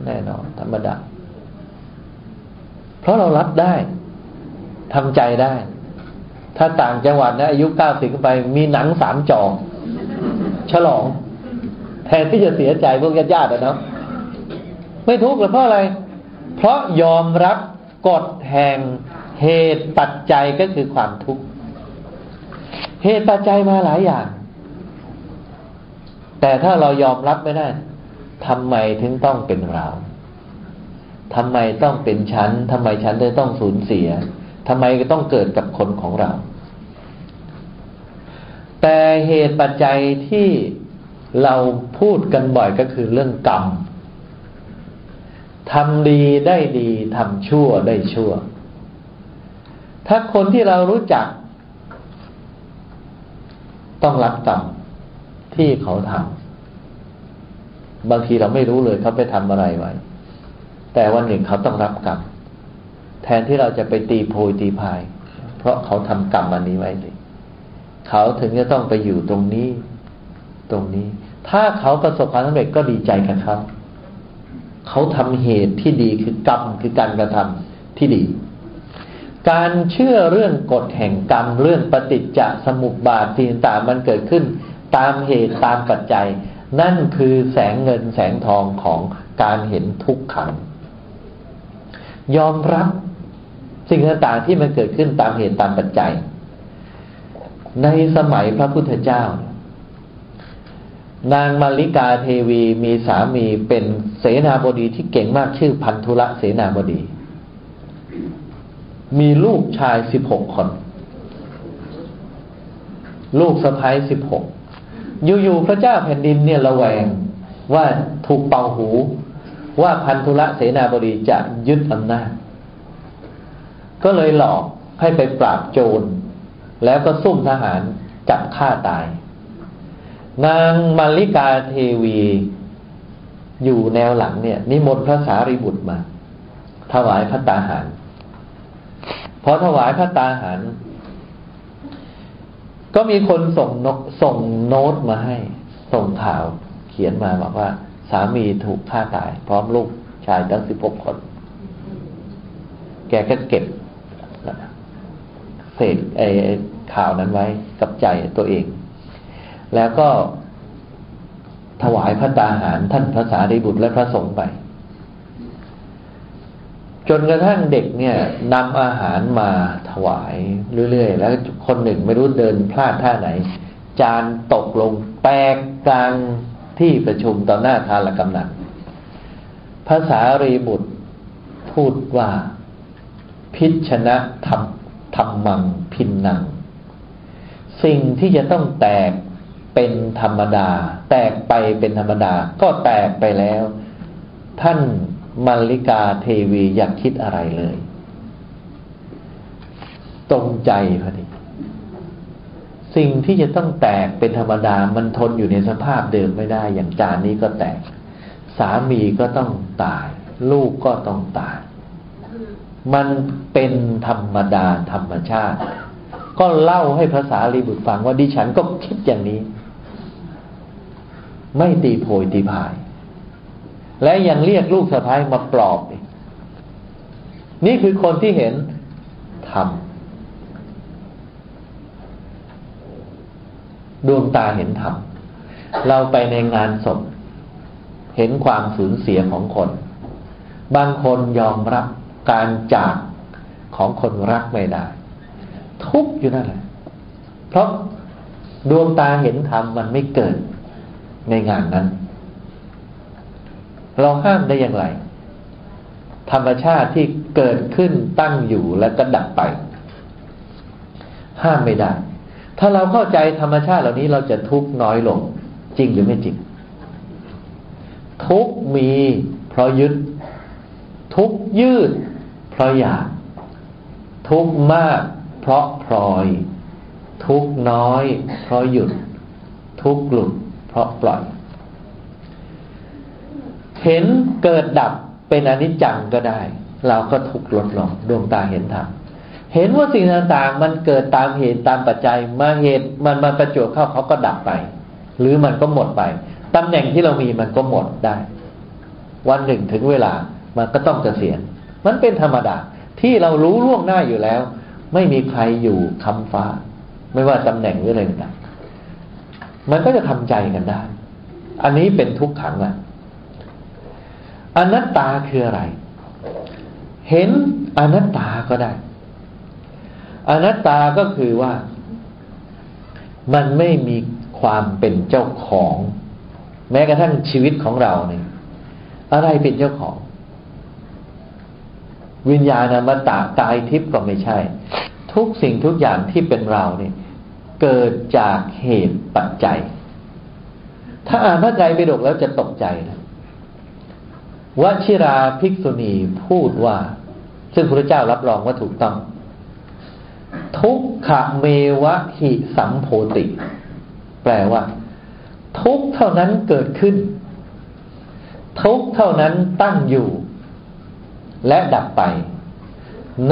แน่นอนธรรมดา เพราะเรารับได้ทำใจได้ ถ้าต่างจังหวัดนะอายุเก้าสิบขึ้นไป มีหนังสามจองฉลอง แทนที่จะเสียใจพวกญาติๆนะเนาะไม่ทุกข์หรือเพราะอะไร เพราะยอมรับกฎแห่งเหตุปัจจัยก็คือความทุกข์เหตุปัจจัยมาหลายอย่าง แต่ถ้าเรายอมรับไม่ได้ ทำไมถึงต้องเป็นเราทำไมต้องเป็นฉันทำไมฉันจะต้องสูญเสียทำไมก็ต้องเกิดกับคนของเรา แต่เหตุปัจจัยที่เราพูดกันบ่อยก็คือเรื่องกรรมทำดีได้ดีทำชั่วได้ชั่ว ถ้าคนที่เรารู้จัก ต้องรับกรรมที่เขาทำ บางทีเราไม่รู้เลยเขาไปทำอะไรไว้ แต่วันหนึ่งเขาต้องรับกรรมแทนที่เราจะไปตีโพยตีพาย เพราะเขาทำกรรมอันนี้ไว้สิเขาถึงจะต้องไปอยู่ตรงนี้ ตรงนี้ ถ้าเขาประสบความสำเร็จก็ดีใจกับเขาเขาทำเหตุที่ดีคือกรรมคือการกระทำที่ดี การเชื่อเรื่องกฎแห่งกรรมเรื่องปฏิจจสมุปบาทสิ่ต่างมันเกิดขึ้น ตามเหตุตามปัจจัย นั่นคือแสงเงินแสงทองของการเห็นทุกขัง ยอมรับสิ่งต่างๆที่มันเกิดขึ้นตามเหตุตามปัจจัย ในสมัยพระพุทธเจ้า นางมาริกาเทวีมีสามีเป็นเสนาบดีที่เก่งมากชื่อพันธุระเสนาบดี มีลูกชายสิบหกคน ลูกสะพ้ายสิบหก อยู่ๆพระเจ้าแผ่นดินเนี่ยระแวงว่าถูกเป่าหู ว่าพันธุระเสนาบดีจะยึดอำนาจ ก็เลยหลอกให้ไปปราบโจร แล้วก็ซุ่มทหารจับฆ่าตาย นางมาริกาเทวีอยู่แนวหลังเนี่ย นิมนต์พระสารีบุตรมา ถวายพระตาหารพอถวายพระตาหาร ก็มีคนส่งนกส่งโน้ตมาให้ ส่งข่าวเขียนมาบอกว่า สามีถูกฆ่าตาย พร้อมลูกชายทั้งสิบหกคน แกก็เก็บเศษไอ้ข่าวนั้นไว้กับใจตัวเอง แล้วก็ถวายพระตาหารท่านพระสารีบุตรและพระสงฆ์ไป จนกระทั่งเด็กเนี่ยนำอาหารมาถวายเรื่อยๆ แล้วคนหนึ่งไม่รู้เดินพลาดท่าไหน จานตกลงแตกกลางที่ประชุมต่อหน้าทานละกำนันพระสารีบุตรพูดว่า พิชนะธรรมธรรมังพินนัง สิ่งที่จะต้องแตกเป็นธรรมดา แตกไปเป็นธรรมดา ก็แตกไปแล้ว ท่าน มัลลิกาเทวีอยากคิดอะไรเลย ตรงใจพอดีสิ่งที่จะต้องแตกเป็นธรรมดา มันทนอยู่ในสภาพเดิมไม่ได้ อย่างจานนี้ก็แตก สามีก็ต้องตาย ลูกก็ต้องตาย มันเป็นธรรมดาธรรมชาติ ก็เล่าให้ภาษาลีบุตรฟังว่าดิฉันก็คิดอย่างนี้ ไม่ตีโพยตีพาย และยังเรียกลูกสะพ้ายมาปลอบอีกนี่คือคนที่เห็นธรรมดวงตาเห็นธรรมเราไปในงานศพเห็นความสูญเสียของคน บางคนยอมรับการจากของคนรักไม่ได้ ทุกข์อยู่นั่นแหละ เพราะดวงตาเห็นธรรมมันไม่เกิดในงานนั้น เราห้ามได้อย่างไร ธรรมชาติที่เกิดขึ้นตั้งอยู่แล้วก็ดับไป ห้ามไม่ได้ ถ้าเราเข้าใจธรรมชาติเหล่านี้เราจะทุกข์น้อยลง จริงหรือไม่จริง ทุกข์มีเพราะยึด ทุกข์ยืด เพราะอยาก ทุกข์มาก เพราะพลอย ทุกข์น้อย เพราะหยุด ทุกข์หลุดเพราะปล่อย เห็นเกิดดับเป็นอนิจจังก็ได้ เราก็ทุกข์ลดลงดวงตาเห็นธรรมเห็นว่าสิ่งต่างๆ มันเกิดตามเหตุตามปัจจัยมาเหตุมันมาประจวบเข้าเขาก็ดับไป หรือมันก็หมดไปตำแหน่งที่เรามีมันก็หมดได้ วันหนึ่งถึงเวลามันก็ต้องเกษียณมันเป็นธรรมดาที่เรารู้ล่วงหน้าอยู่แล้ว ไม่มีใครอยู่คำฟ้า ไม่ว่าตำแหน่งหรืออะไรต่างมันก็จะทำใจกันได้ อันนี้เป็นทุกขังแหละ อนัตตาคืออะไร เห็นอนัตตาก็ได้ อนัตตาก็คือว่า มันไม่มีความเป็นเจ้าของ แม้กระทั่งชีวิตของเราเนี่ยอะไรเป็นเจ้าของ วิญญาณอมตะกายทิพย์ก็ไม่ใช่ ทุกสิ่งทุกอย่างที่เป็นเราเนี่ย เกิดจากเหตุปัจจัย ถ้าอ่านพระไตรปิฎกแล้วจะตกใจนะ วชิราภิกษุณีพูดว่า ซึ่งพระเจ้ารับรองว่าถูกต้อง ทุกขเมวะหิสัมโพติ แปลว่า ทุกเท่านั้นเกิดขึ้น ทุกเท่านั้นตั้งอยู่ และดับไป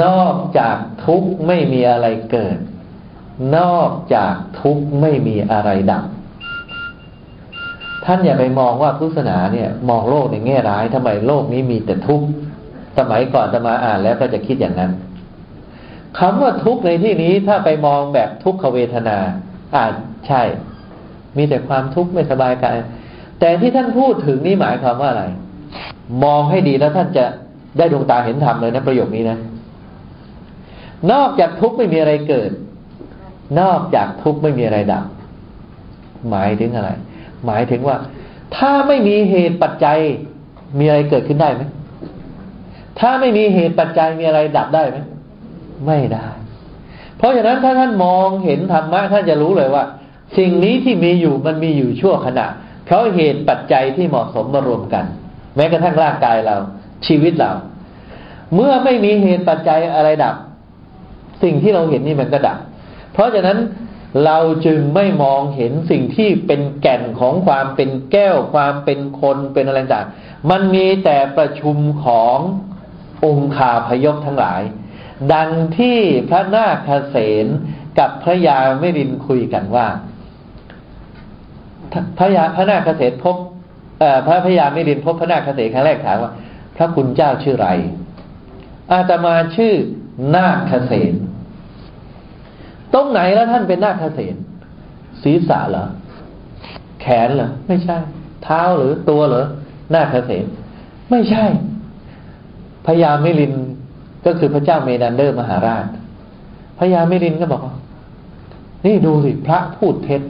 นอกจากทุกไม่มีอะไรเกิด นอกจากทุกไม่มีอะไรดับ ท่านอย่าไปมองว่าพุทธศาสนาเนี่ย มองโลกในแง่ร้ายทำไมโลกนี้มีแต่ทุกข์สมัยก่อนจะมาอ่านแล้วก็จะคิดอย่างนั้นคำว่าทุกข์ในที่นี้ถ้าไปมองแบบทุกขเวทนาอ่านใช่ มีแต่ความทุกข์ไม่สบายกายแต่ที่ท่านพูดถึงนี่หมายความว่าอะไร มองให้ดีแล้วท่านจะได้ดวงตาเห็นธรรมเลยนะประโยคนี้นะ นอกจากทุกข์ไม่มีอะไรเกิด นอกจากทุกข์ไม่มีอะไรดับ หมายถึงอะไร หมายถึงว่า ถ้าไม่มีเหตุปัจจัยมีอะไรเกิดขึ้นได้ไหมถ้าไม่มีเหตุปัจจัยมีอะไรดับได้ไหมไม่ได้ เพราะฉะนั้นถ้าท่านมองเห็นธรรมะท่านจะรู้เลยว่า สิ่งนี้ที่มีอยู่มันมีอยู่ชั่วขณะ เพราะเหตุปัจจัยที่เหมาะสมมารวมกัน แม้กระทั่งร่างกายเรา ชีวิตเรา เมื่อไม่มีเหตุปัจจัยอะไรดับ สิ่งที่เราเห็นนี่มันก็ดับ เพราะฉะนั้น เราจึงไม่มองเห็นสิ่งที่เป็นแก่นของความเป็นแก้วความเป็นคนเป็นอะไรต่างมันมีแต่ประชุมขององค์ขาพยพทั้งหลาย ดังที่พระนาคเษนกับพระยาไม่รินคุยกันว่า พระยาพระนาคเษนพบพระพยาไม่รินพบพระนาคเษนครั้งแรกถามว่า พระคุณเจ้าชื่อไรอาตมาชื่อนาคเษน ตรงไหนแล้วท่านเป็นนาคเษนศีรษะเหรอ แขนเหรอ ไม่ใช่ เท้าหรือตัวเหรอนาคเษนไม่ใช่พญามิลินก็คือพระเจ้าเมนันเดอร์มหาราชพญามิลินก็บอกว่านี่ดูสิพระพูดเท็จ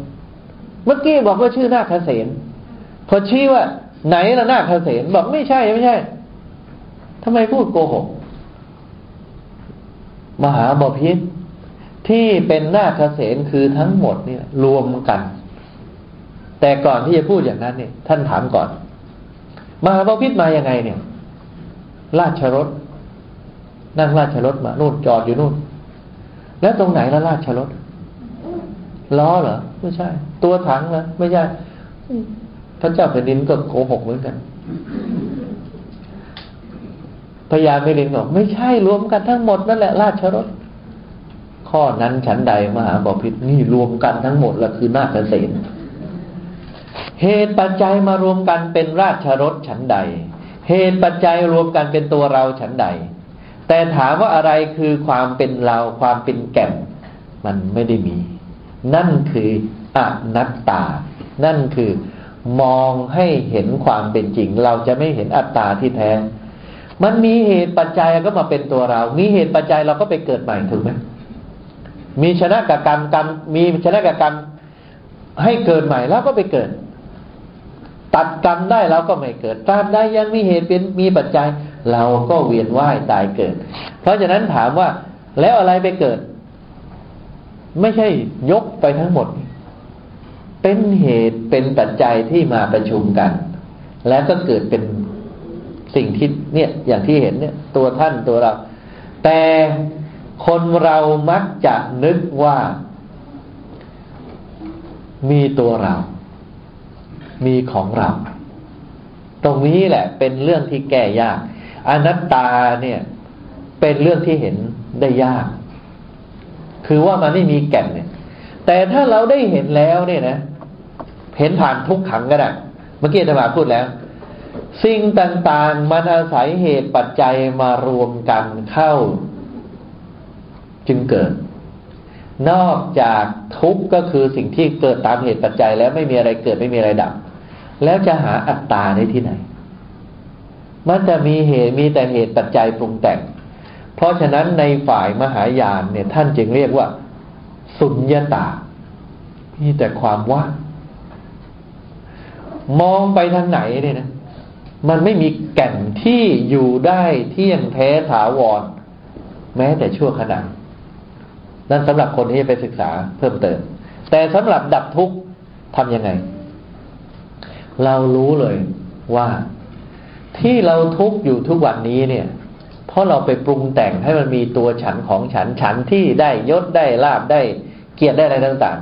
เมื่อกี้บอกว่าชื่อนาคเษนพอชี้ว่า ไหนละนาคเษนบอกไม่ใช่ไม่ใช่ทำไมพูดโกหก มหาบพิษ ที่เป็นนาคเษนคือทั้งหมดเนี่ย รวมกัน แต่ก่อนที่จะพูดอย่างนั้นเนี่ย ท่านถามก่อน มหาบพิษมาอย่างไงเนี่ย ราชรถ นั่งราชรถมานู่นจอดอยู่นู่น แล้วตรงไหนละราชรถล้อเหรอไม่ใช่ ตัวถังเหรอไม่ใช่พระเจ้าแผ่นดินก็โกหกเหมือนกันพญาเมรินบอกไม่ใช่รวมกันทั้งหมดนั่นแหละ ราชรถ ข้อนั้นฉันใดมหาบอพิษนี่รวมกันทั้งหมดแล้วคือนาคเษนเหตุปัจจัยมารวมกันเป็นราชรถฉันใด เหตุปัจจัยรวมกันเป็นตัวเราฉันใด แต่ถามว่าอะไรคือความเป็นเราความเป็นแก่นมันไม่ได้มี นั่นคืออนัตตา นั่นคือมองให้เห็นความเป็นจริง เราจะไม่เห็นอัตตาที่แท้ มันมีเหตุปัจจัยก็มาเป็นตัวเรา มีเหตุปัจจัยเราก็ไปเกิดใหม่ถูกไหม มีชนะกับกรรมกรรม มีชนะกับกรรมให้เกิดใหม่แล้วก็ไปเกิด ตัดกรรมได้เราก็ไม่เกิดตามได้ยังมีเหตุเป็นมีปัจจัย เราก็เวียนว่ายตายเกิด เพราะฉะนั้นถามว่าแล้วอะไรไปเกิด ไม่ใช่ยกไปทั้งหมด เป็นเหตุเป็นปัจจัยที่มาประชุมกัน แล้วก็เกิดเป็นสิ่งที่เนี่ย อย่างที่เห็นเนี่ย ตัวท่านตัวเรา แต่ คนเรามักจะนึกว่า มีตัวเรา มีของเรา ตรงนี้แหละ เป็นเรื่องที่แก้ยาก อนัตตาเนี่ย เป็นเรื่องที่เห็นได้ยาก คือว่ามันไม่มีแก่นเนี่ย แต่ถ้าเราได้เห็นแล้วเนี่ยนะ เห็นผ่านทุกขังก็ได้เมื่อกี้ธรรมาพูดแล้ว สิ่งต่างๆ มันอาศัยเหตุปัจจัยมารวมกันเข้า จึงเกิด นอกจากทุกข์ก็คือสิ่งที่เกิดตามเหตุปัจจัย แล้วไม่มีอะไรเกิดไม่มีอะไรดับ แล้วจะหาอัตตาได้ที่ไหน มันจะมีเหตุมีแต่เหตุปัจจัยปรุงแต่ง เพราะฉะนั้นในฝ่ายมหายานเนี่ยท่านจึงเรียกว่า สุญญตามีแต่ความว่างมองไปทางไหนเนี่ยนะมันไม่มีแก่นที่อยู่ได้เที่ยงแท้ถาวร แม้แต่ชั่วขณะ นั่นสำหรับคนที่จะไปศึกษาเพิ่มเติม แต่สำหรับดับทุกข์ทำยังไง เรารู้เลยว่าที่เราทุกข์อยู่ทุกวันนี้เนี่ย เพราะเราไปปรุงแต่งให้มันมีตัวฉันของฉันฉันที่ได้ยศได้ลาบได้เกียรติได้อะไรต่าง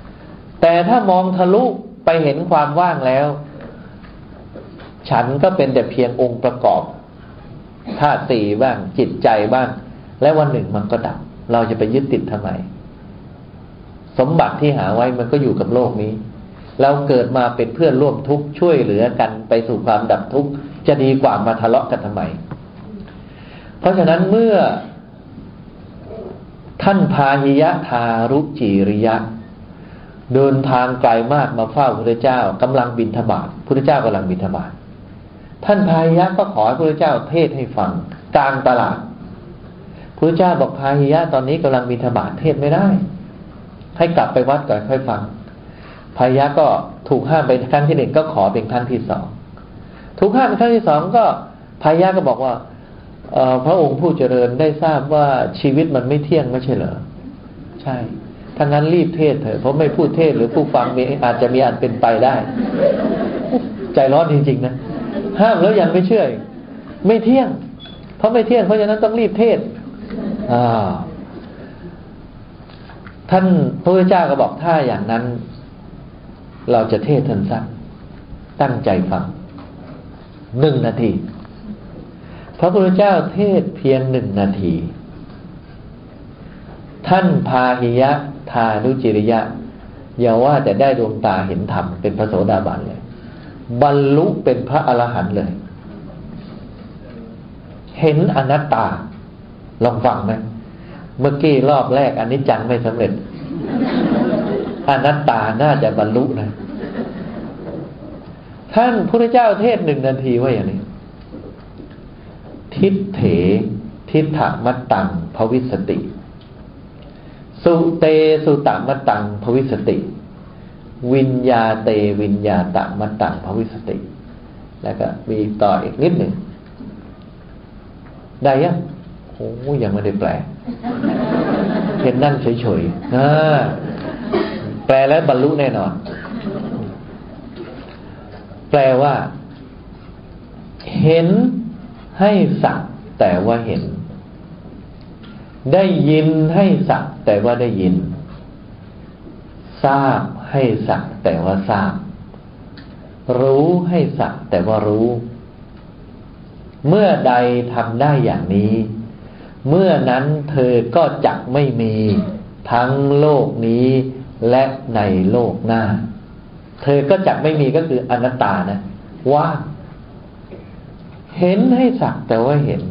ๆ แต่ถ้ามองทะลุไปเห็นความว่างแล้ว ฉันก็เป็นแต่เพียงองค์ประกอบธาตุสี่บ้างจิตใจบ้าง และวันหนึ่งมันก็ดับ เราจะไปยึดติดทำไม สมบัติที่หาไว้มันก็อยู่กับโลกนี้ เราเกิดมาเป็นเพื่อนร่วมทุกข์ช่วยเหลือกันไปสู่ความดับทุกข์จะดีกว่ามาทะเลาะกันทำไม เพราะฉะนั้นเมื่อท่านพาหิยะทารุจิริยะ เดินทางไกลมากมาเฝ้าพระเจ้ากำลังบินธบาตพระเจ้ากำลังบินธบาตท่านพาหิยะก็ขอให้พระเจ้าเทศให้ฟังกลางตลาด พระเจ้าบอกพาหิยะตอนนี้กำลังบินธบาตเทศไม่ได้ ให้กลับไปวัดก่อนค่อยฟังพายะก็ถูกห้ามไปครั้งที่หนึ่งก็ขอเป็นครั้งที่สองถูกห้ามเป็นครั้งที่สองก็พายะก็บอกว่าพระองค์ผู้เจริญได้ทราบว่าชีวิตมันไม่เที่ยงไม่ใช่เหรอใช่ถ้างั้นรีบเทศเถอะเพราะไม่พูดเทศหรือผู้ฟังมีอาจจะมีอันเป็นไปได้ ใจร้อนจริงๆนะห้ามแล้วยังไม่เชื่อ ไม่เที่ยง เพราะไม่เที่ยงเพราะฉะนั้นต้องรีบเทศ ท่านพระพุทธเจ้าก็บอกถ้าอย่างนั้น เราจะเทศท่านสักตั้งใจฟังหนึ่งนาที พระพุทธเจ้าเทศเพียงหนึ่งนาที ท่านพาหิยะทานุจิริยะอย่าว่าแต่ได้ดวงตาเห็นธรรมเป็นพระโสดาบันเลย บรรลุเป็นพระอรหันต์เลย เห็นอนัตตา ลองฟังไหมเมื่อกี้รอบแรกอันนี้จังไม่สำเร็จอนัตตาน่าจะบรรลุนะ ท่านพระเจ้าเทศหนึ่งนาทีว่าอย่างนี้ ทิฏเถ ทิฏฐมัตตังภวิสติ สุเตสุตมัตตังภวิสติ วิญญาเตวิญญาตมัตตังภวิสติ แล้วก็มีต่ออีกนิดหนึ่งได้ยัง โอ้ยังไม่ได้แปลเห็นนั่งเฉยๆแปลแล้วบรรลุแน่นอน แปลว่า เห็นให้สักแต่ว่าเห็น ได้ยินให้สักแต่ว่าได้ยิน ทราบให้สักแต่ว่าทราบ รู้ให้สักแต่ว่ารู้ เมื่อใดทำได้อย่างนี้ เมื่อนั้นเธอก็จักไม่มีทั้งโลกนี้และในโลกหน้า เธอก็จักไม่มีก็คืออนัตตานะว่าเห็นให้สักแต่ว่าเห็น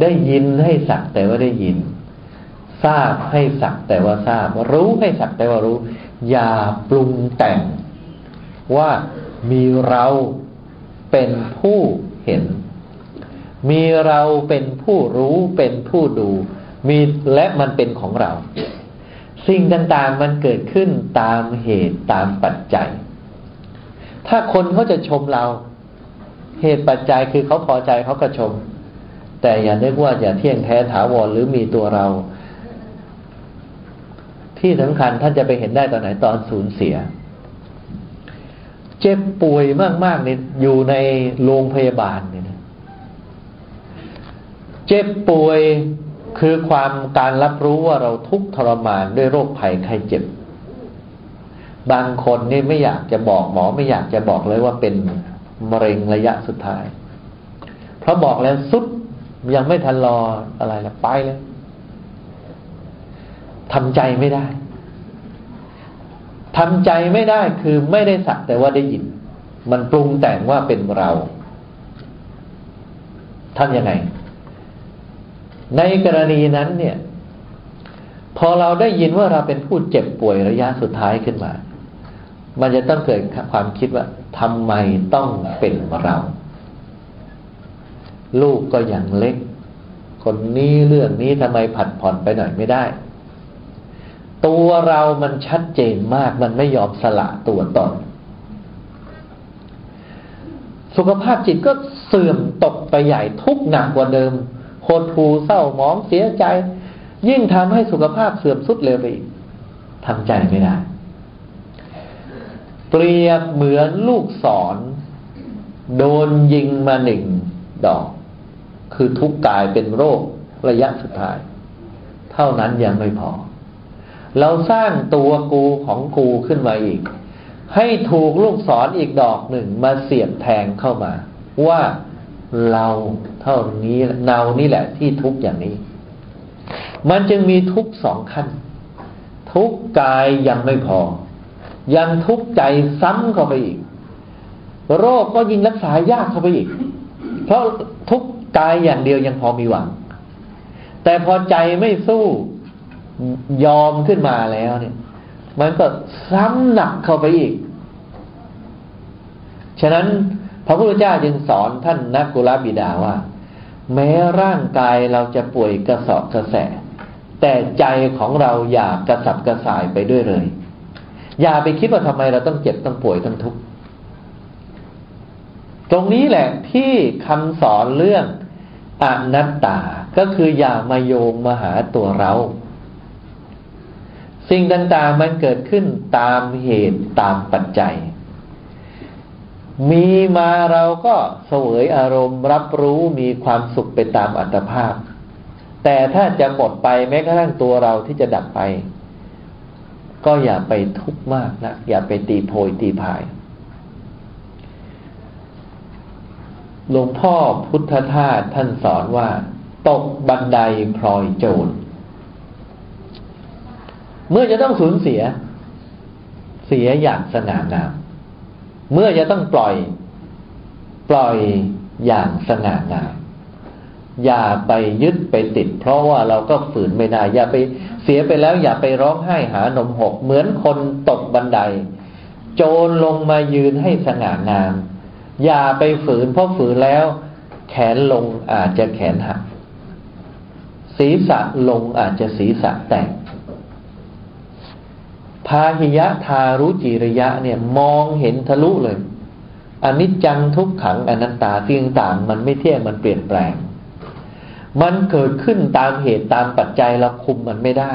ได้ยินให้สักแต่ว่าได้ยิน ทราบให้สักแต่ว่าทราบ รู้ให้สักแต่ว่ารู้ อย่าปรุงแต่ง ว่ามีเราเป็นผู้เห็น มีเราเป็นผู้รู้เป็นผู้ดู มีและมันเป็นของเรา สิ่งต่างๆมันเกิดขึ้นตามเหตุตามปัจจัย ถ้าคนเขาจะชมเรา เหตุปัจจัยคือเขาพอใจเขาก็ชม แต่อย่านึกว่าอย่าเที่ยงแท้ถาวรหรือมีตัวเรา ที่สำคัญท่านจะไปเห็นได้ตอนไหนตอนสูญเสียเจ็บป่วยมากๆเนี่ยอยู่ในโรงพยาบาลเนี่ย เจ็บป่วยคือความการรับรู้ว่าเราทุกข์ทรมานด้วยโรคภัยไข้เจ็บ บางคนนี่ไม่อยากจะบอกหมอไม่อยากจะบอกเลยว่าเป็นมะเร็งระยะสุดท้าย เพราะบอกแล้วสุดยังไม่ทันรออะไรแล้วไปเลยทำใจไม่ได้ทำใจไม่ได้คือไม่ได้สักแต่ว่าได้ยิน มันปรุงแต่งว่าเป็นเราทำยังไง ในกรณีนั้นเนี่ย พอเราได้ยินว่าเราเป็นผู้เจ็บป่วยระยะสุดท้ายขึ้นมา มันจะต้องเกิดความคิดว่าทำไมต้องเป็นเรา ลูกก็ยังเล็ก คนนี้เรื่องนี้ทำไมผัดผ่อนไปหน่อยไม่ได้ ตัวเรามันชัดเจนมาก มันไม่ยอมสละตัวตนสุขภาพจิตก็เสื่อมตกไปใหญ่ทุกหนักกว่าเดิม หดหูเศร้าหมองเสียใจ ยิ่งทำให้สุขภาพเสื่อมสุดเร็วไปอีกทำใจไม่ได้ เปรียบเหมือนลูกศร โดนยิงมาหนึ่งดอก คือทุกกายเป็นโรคระยะสุดท้าย เท่านั้นยังไม่พอ เราสร้างตัวกูของกูขึ้นมาอีก ให้ถูกลูกศรออีกดอกหนึ่งมาเสียบแทงเข้ามา ว่า เราเท่านี้เนานี่แหละที่ทุกอย่างนี้ มันจึงมีทุกสองขั้น ทุกกายยังไม่พอ ยังทุกใจซ้ำเข้าไปอีก โรคก็ยิ่งรักษายากเข้าไปอีก เพราะทุกกายอย่างเดียวยังพอมีหวัง แต่พอใจไม่สู้ยอมขึ้นมาแล้วเนี่ย มันก็ซ้ำหนักเข้าไปอีก ฉะนั้น พระพุทธเจ้าจึงสอนท่านนักกุลบิดาว่า แม้ร่างกายเราจะป่วยกระสอบกระแส แต่ใจของเราอย่ากระสับกระส่ายไปด้วยเลย อย่าไปคิดว่าทำไมเราต้องเจ็บต้องป่วยต้องทุกข์ตรงนี้แหละที่คำสอนเรื่องอนัตตาก็คืออย่ามาโยงมาหาตัวเรา สิ่งต่างๆมันเกิดขึ้นตามเหตุตามปัจจัย มีมาเราก็เสวยอารมณ์ รับรู้มีความสุขไปตามอัตภาพ แต่ถ้าจะหมดไปแม้กระทั่งตัวเราที่จะดับไป ก็อย่าไปทุกข์มากนะอย่าไปตีโพยตีพายหลวงพ่อพุทธทาสท่านสอนว่า ตกบันไดพลอยโจรเมื่อจะต้องสูญเสีย เสียอย่างสง่างาม เมื่อจะต้องปล่อย ปล่อยอย่างสง่างามอย่าไปยึดไปติด เพราะว่าเราก็ฝืนไม่ได้ อย่าไปเสียไปแล้วอย่าไปร้องไห้หานมหก เหมือนคนตกบันได โจรลงมายืนให้สง่างาม อย่าไปฝืน เพราะฝืนแล้ว แขนลงอาจจะแขนหัก ศีรษะลงอาจจะศีรษะแตก พาหิยะทารุจิริยะเนี่ยมองเห็นทะลุเลยอนิจจังทุกขังอนัตตาสิ่งต่างมันไม่เที่ยงมันเปลี่ยนแปลง มันเกิดขึ้นตามเหตุตามปัจจัยเราคุมมันไม่ได้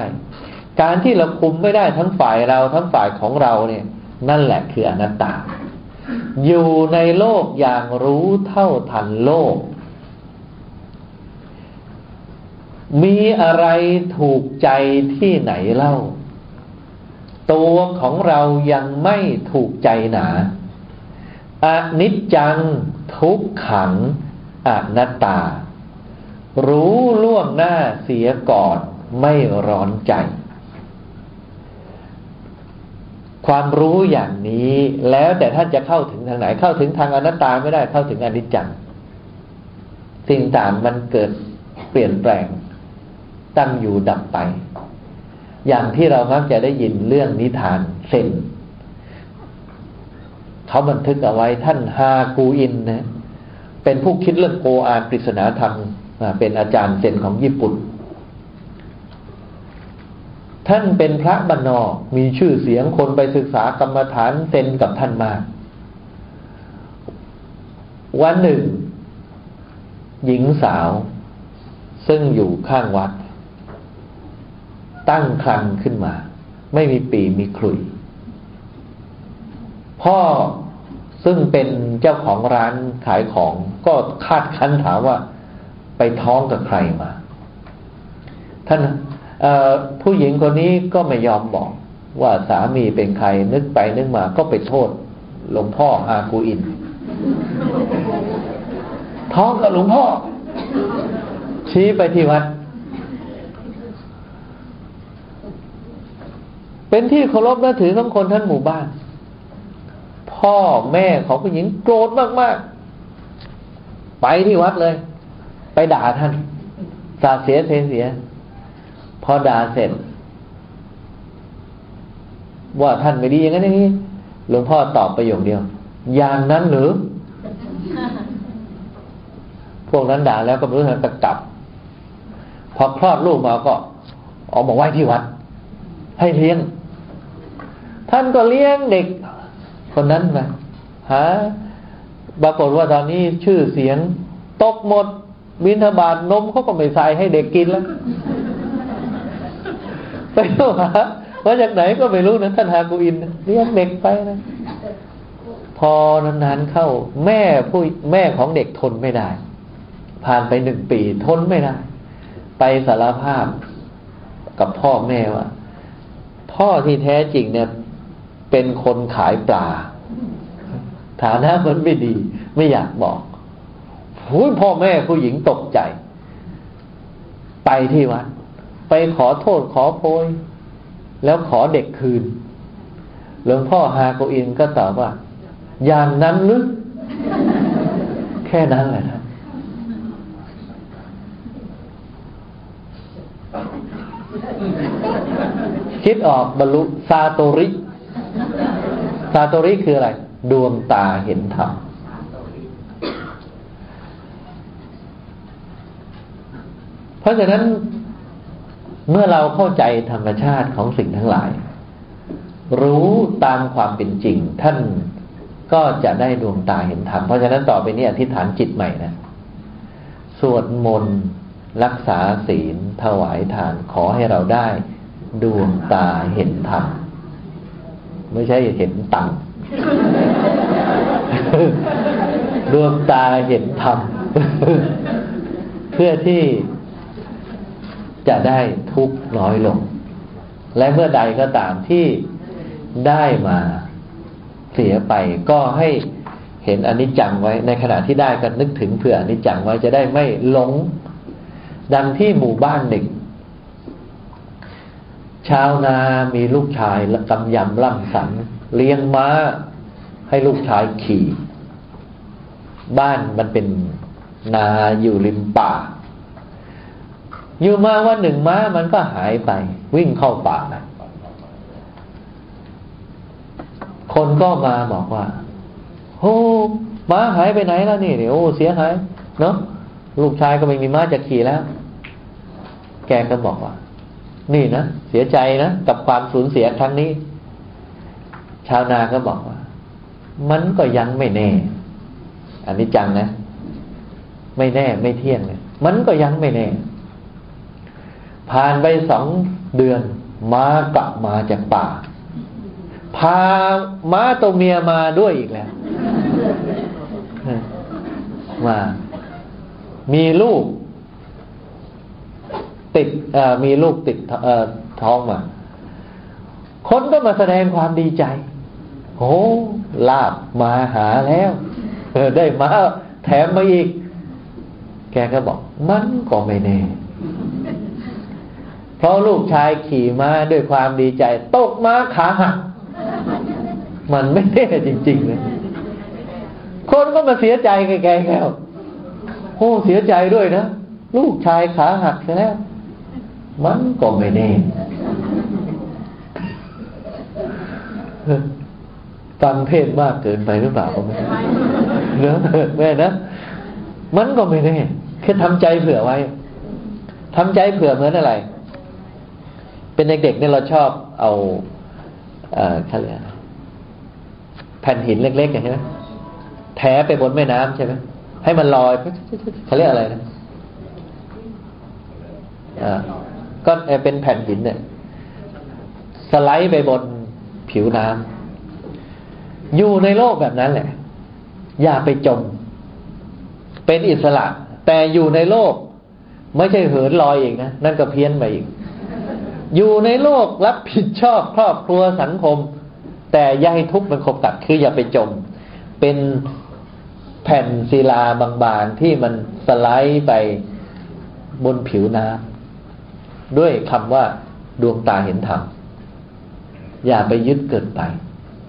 การที่เราคุมไม่ได้ทั้งฝ่ายเราทั้งฝ่ายของเราเนี่ย นั่นแหละคืออนัตตา อยู่ในโลกอย่างรู้เท่าทันโลก มีอะไรถูกใจที่ไหนเล่า ตัวของเรายังไม่ถูกใจหนาอนิจจังทุกขังอนัตตา รู้ล่วงหน้าเสียก่อนไม่ร้อนใจ ความรู้อย่างนี้แล้วแต่ท่านจะเข้าถึงทางไหน เข้าถึงทางอนัตตาไม่ได้เข้าถึงอนิจจัง สิ่งต่างมันเกิดเปลี่ยนแปลง ตั้งอยู่ดับไป อย่างที่เรามักจะได้ยินเรื่องนิทานเซนเขาบันทึกเอาไว้ท่านฮากูอินนะเป็นผู้คิดเรื่องโกอานปริศนาธรรมเป็นอาจารย์เซนของญี่ปุ่น ท่านเป็นพระบรรนอกมีชื่อเสียงคนไปศึกษากรรมฐานเซนกับท่านมาก วันหนึ่ง หญิงสาว ซึ่งอยู่ข้างวัด ตั้งครันขึ้นมา ไม่มีปีมีคลุย พ่อซึ่งเป็นเจ้าของร้านขายของก็คาดคั้นถามว่าไปท้องกับใครมา ท่านผู้หญิงคนนี้ก็ไม่ยอมบอกว่าสามีเป็นใครนึกไปนึกมาก็ไปโทษหลวงพ่อฮากูอิน ท้องกับหลวงพ่อ ชี้ไปที่วัด เป็นที่เคารพนับถือของคนทั้งหมู่บ้าน พ่อแม่ของผู้หญิงโกรธมากๆ ไปที่วัดเลย ไปด่าท่านสาเสียเทเสีย พอด่าเสร็จ ว่าท่านไม่ดีอย่างนั้นอย่างนี้หลวงพ่อตอบประโยคเดียว อย่างนั้นหรือ พวกนั้นด่าแล้วก็ไม่รู้จะกลับ พอคลอดลูกมาก็ ออกมาไหว้ที่วัด ให้เลี้ยง ท่านก็เลี้ยงเด็ก คนนั้นไปหาปรากฏว่าตอนนี้ชื่อเสียง ตกหมดบินทบาทนมเขาก็ไม่ใส่ให้เด็กกินแล้ว ไปหามาจากไหนก็ไม่รู้นะท่านฮากูอินเรียกเด็กไปนะพอนานๆเข้า แม่ผู้แม่ของเด็กทนไม่ได้ ผ่านไปหนึ่งปีทนไม่ได้ ไปสารภาพกับพ่อแม่ว่าพ่อที่แท้จริงเนี่ย เป็นคนขายปลา ฐานะมันไม่ดี ไม่อยากบอกหูพ่อแม่ผู้หญิงตกใจ ไปที่วัด ไปขอโทษขอโพย แล้วขอเด็กคืน หลวงพ่อฮาโกอินก็ตอบว่า อย่างนั้นหรือแค่นั้นแหละครับคิดออกบรรลุซาโตริ ซาโตริคืออะไร ดวงตาเห็นธรรมเพราะฉะนั้นเมื่อเราเข้าใจธรรมชาติของสิ่งทั้งหลาย รู้ตามความเป็นจริง ท่านก็จะได้ดวงตาเห็นธรรมเพราะฉะนั้นต่อไปนี้อธิษฐานจิตใหม่นะสวดมนต์รักษาศีลถวายทานขอให้เราได้ ดวงตาเห็นธรรม ไม่ใช่เห็นตังค์ดวงตาเห็นธรรม เพื่อที่จะได้ทุกข์น้อยลง และเมื่อใดก็ตามที่ได้มาเสียไปก็ให้เห็นอนิจจังไว้ ในขณะที่ได้ก็นึกถึงเผื่ออนิจจังไว้จะได้ไม่หลง ดังที่หมู่บ้านหนึ่ง ชาวนามีลูกชายกำยำล่ำสัน เลี้ยงม้าให้ลูกชายขี่ บ้านมันเป็นนาอยู่ริมป่า อยู่มาวันหนึ่งม้ามันก็หายไป วิ่งเข้าป่านะคนก็มาบอกว่าโอ้ม้าหายไปไหนแล้วนี่เนี่ยโอ้เสียหาย เนาะลูกชายก็ไม่มีม้าจะขี่แล้ว แกก็บอกว่า นี่นะเสียใจนะกับความสูญเสียครั้งนี้ ชาวนาก็บอกว่า มันก็ยังไม่แน่ อันนี้จังนะ ไม่แน่ไม่เที่ยงเนี่ยมันก็ยังไม่แน่ ผ่านไปสองเดือนม้ากลับมาจากป่า พาม้าตัวเมียมาด้วยอีกแล้วมา มีลูก ติดมีลูกติดท้องมา คนก็มาแสดงความดีใจโอ้ลาบมาหาแล้วได้มาแถมมาอีก แกก็บอก มันก็ไม่แน่ เพราะลูกชายขี่มาด้วยความดีใจ ตกมาขาหักมันไม่แน่จริงๆเลยคนก็มาเสียใจแกๆแล้วโอ้เสียใจด้วยนะ ลูกชายขาหักแล้ว มันก็ไม่แน่ฟังเทศมากเกินไปหรือเปล่าก็ไม่เนอะแม่นะมันก็ไม่แน่แค่ทำใจเผื่อไว้ทำใจเผื่อเหมือนอะไร เป็นเด็กๆเนี่ยเราชอบเอาเอ่อเขาเรียกแผ่นหินเล็กๆใช่ไหมแถไปบนแม่น้ำใช่ไหมให้มันลอยเขาเรียกอะไรนะอ่า ก็เป็นแผ่นหินเนี่ย สไลด์ไปบนผิวน้ำอยู่ในโลกแบบนั้นแหละ อย่าไปจม เป็นอิสระ แต่อยู่ในโลก ไม่ใช่เหินลอยอีกนะ นั่นก็เพี้ยนไปอีก อยู่ในโลกรับผิดชอบครอบครัวสังคม แต่อย่าให้ทุกข์มันคบกัดคืออย่าไปจม เป็นแผ่นศิลาบางๆที่มันสไลด์ไปบนผิวน้ำ ด้วยคำว่าดวงตาเห็นธรรมอย่าไปยึดเกินไป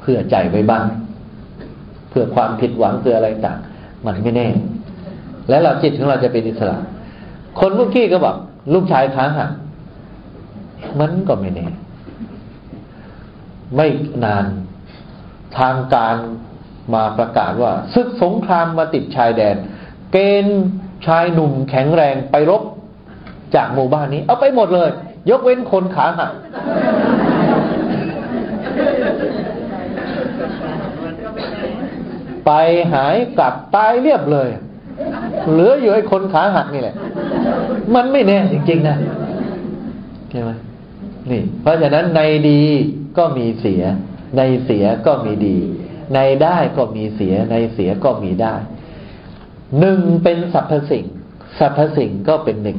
เพื่อใจไว้บ้าง เพื่อความผิดหวังเพื่ออะไรต่างมันไม่แน่ แล้วเราจิตของเราจะเป็นอิสระ คนเมื่อกี้ก็บอกลูกชายค้าหักมันก็ไม่แน่ ไม่นานทางการมาประกาศว่า ศึกสงครามมาติดชายแดน เกณฑ์ชายหนุ่มแข็งแรงไปรบ จากหมู่บ้านนี้ เอาไปหมดเลย ยกเว้นคนขาหักไปหายกลับตายเรียบเลย เหลืออยู่ไอ้คนขาหักนี่แหละ มันไม่แน่จริงๆนะใช่ไหมนี่ เพราะฉะนั้นในดีก็มีเสีย ในเสียก็มีดี ในได้ก็มีเสีย ในเสียก็มีได้หนึ่งเป็นสรรพสิ่งสรรพสิ่งก็เป็นหนึ่ง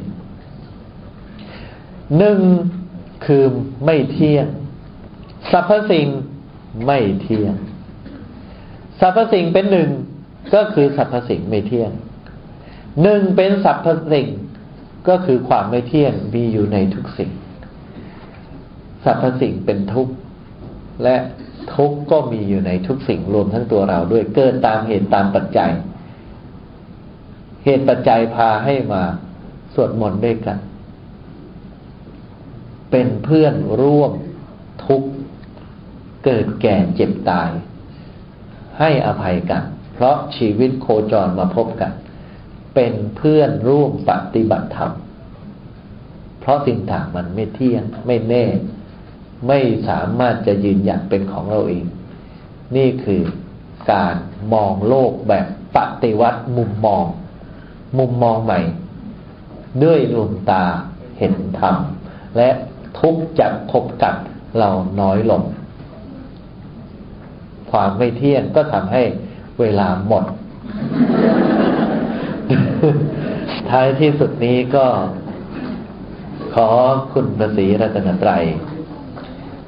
หนึ่งคือไม่เที่ยงสรรพสิ่งไม่เที่ยงสรรพสิ่งเป็นหนึ่งก็คือสรรพสิ่งไม่เที่ยงหนึ่งเป็นสรรพสิ่งก็คือความไม่เที่ยงมีอยู่ในทุกสิ่งสรรพสิ่งเป็นทุกข์และทุกข์ก็มีอยู่ในทุกสิ่งรวมทั้งตัวเราด้วยเกิดตามเหตุตามปัจจัย เหตุปัจจัยพาให้มาสวดมนต์ด้วยกัน เป็นเพื่อนร่วมทุกข์เกิดแก่เจ็บตาย ให้อภัยกัน เพราะชีวิตโคจรมาพบกัน เป็นเพื่อนร่วมปฏิบัติธรรม เพราะสิ่งต่างมันไม่เที่ยงไม่แน่ ไม่สามารถจะยืนหยัดเป็นของเราเอง นี่คือการมองโลกแบบปฏิวัติมุมมอง มุมมองใหม่ ด้วยดวงตาเห็นธรรมและ ทุกจะพบกับเราน้อยลง ความไม่เที่ยงก็ทำให้เวลาหมด ท้ายที่สุดนี้ก็ขอคุณพระศรีรัตนตรัย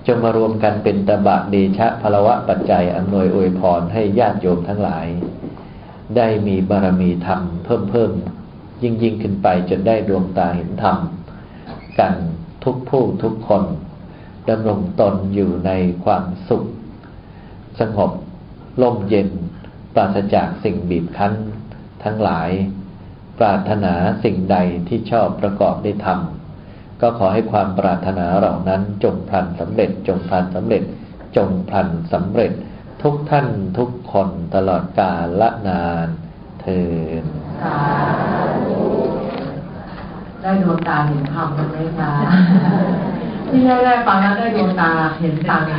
จงมารวมกันเป็นตบะเดชะพลวะปัจจัยอำนวยอวยพรให้ญาติโยมทั้งหลาย ได้มีบารมีธรรมเพิ่มเพิ่มยิ่งยิ่งขึ้นไปจนได้ดวงตาเห็นธรรมกัน ทุกผู้ทุกคนดำรงตนอยู่ในความสุข สงบล่มเย็น ปราศจากสิ่งบีบคั้น ทั้งหลาย ปรารถนาสิ่งใดที่ชอบประกอบได้ทำก็ขอให้ความปรารถนาเหล่านั้นจงพลันสำเร็จ จงพลันสำเร็จ จงพลันสำเร็จ ทุกท่านทุกคนตลอดกาลละนานเทิน ได้ดวงตาเห็นธรรมกันไหมคะที่แรกๆฟังแล้วได้ดวงตาเห็นธรรม